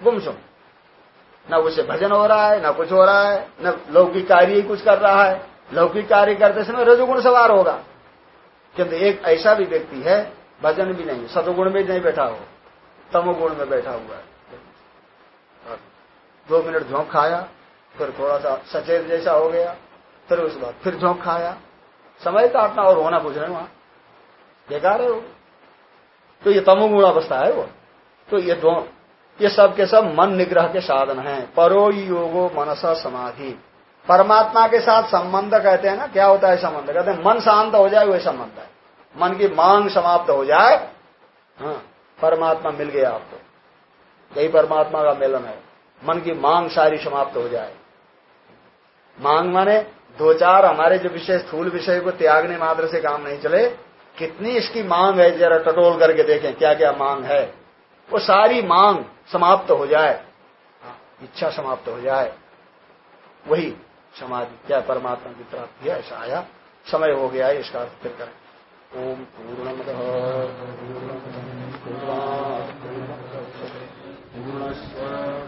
गुमसुम न उसे भजन हो रहा है, न कुछ हो रहा है, न लौकिक कार्य ही कुछ कर रहा है। लौकिक कार्य करते समय रजोगुण सवार होगा। किंतु एक ऐसा भी व्यक्ति है, भजन भी नहीं सतोगुण में नहीं बैठा हो, तमोगुण में बैठा हुआ है। दो मिनट झोंक खाया, फिर थोड़ा सा सचेत जैसा हो गया, फिर उसके बाद फिर झोंक खाया। समय काटना और होना कुछ नहीं वहाँ। बेकार है वो। तो ये तमोगुण अवस्था है वो। तो ये दो ये सब के सब मन निग्रह के साधन हैं। परो योगो मनसा समाधि। परमात्मा के साथ संबंध कहते हैं ना, क्या होता है संबंध? कहते हैं मन शांत हो जाए, वही संबंध है। मन की मांग समाप्त हो जाए हाँ परमात्मा मिल गया आपको। यही परमात्मा का मिलन है। मन की मांग सारी समाप्त हो जाए। मांग माने दो चार हमारे जो विषय स्थूल विषय को त्यागने मात्र से काम नहीं चले कितनी इसकी मांग है, जरा टटोल करके देखें क्या क्या मांग है। वो सारी मांग समाप्त हो जाए। इच्छा समाप्त हो जाए। वही समाधि, क्या परमात्मा की प्राप्ति है, ऐसा आया। समय हो गया है, इसका फिर करें। ओम पूर्ण पूर्ण पूर्ण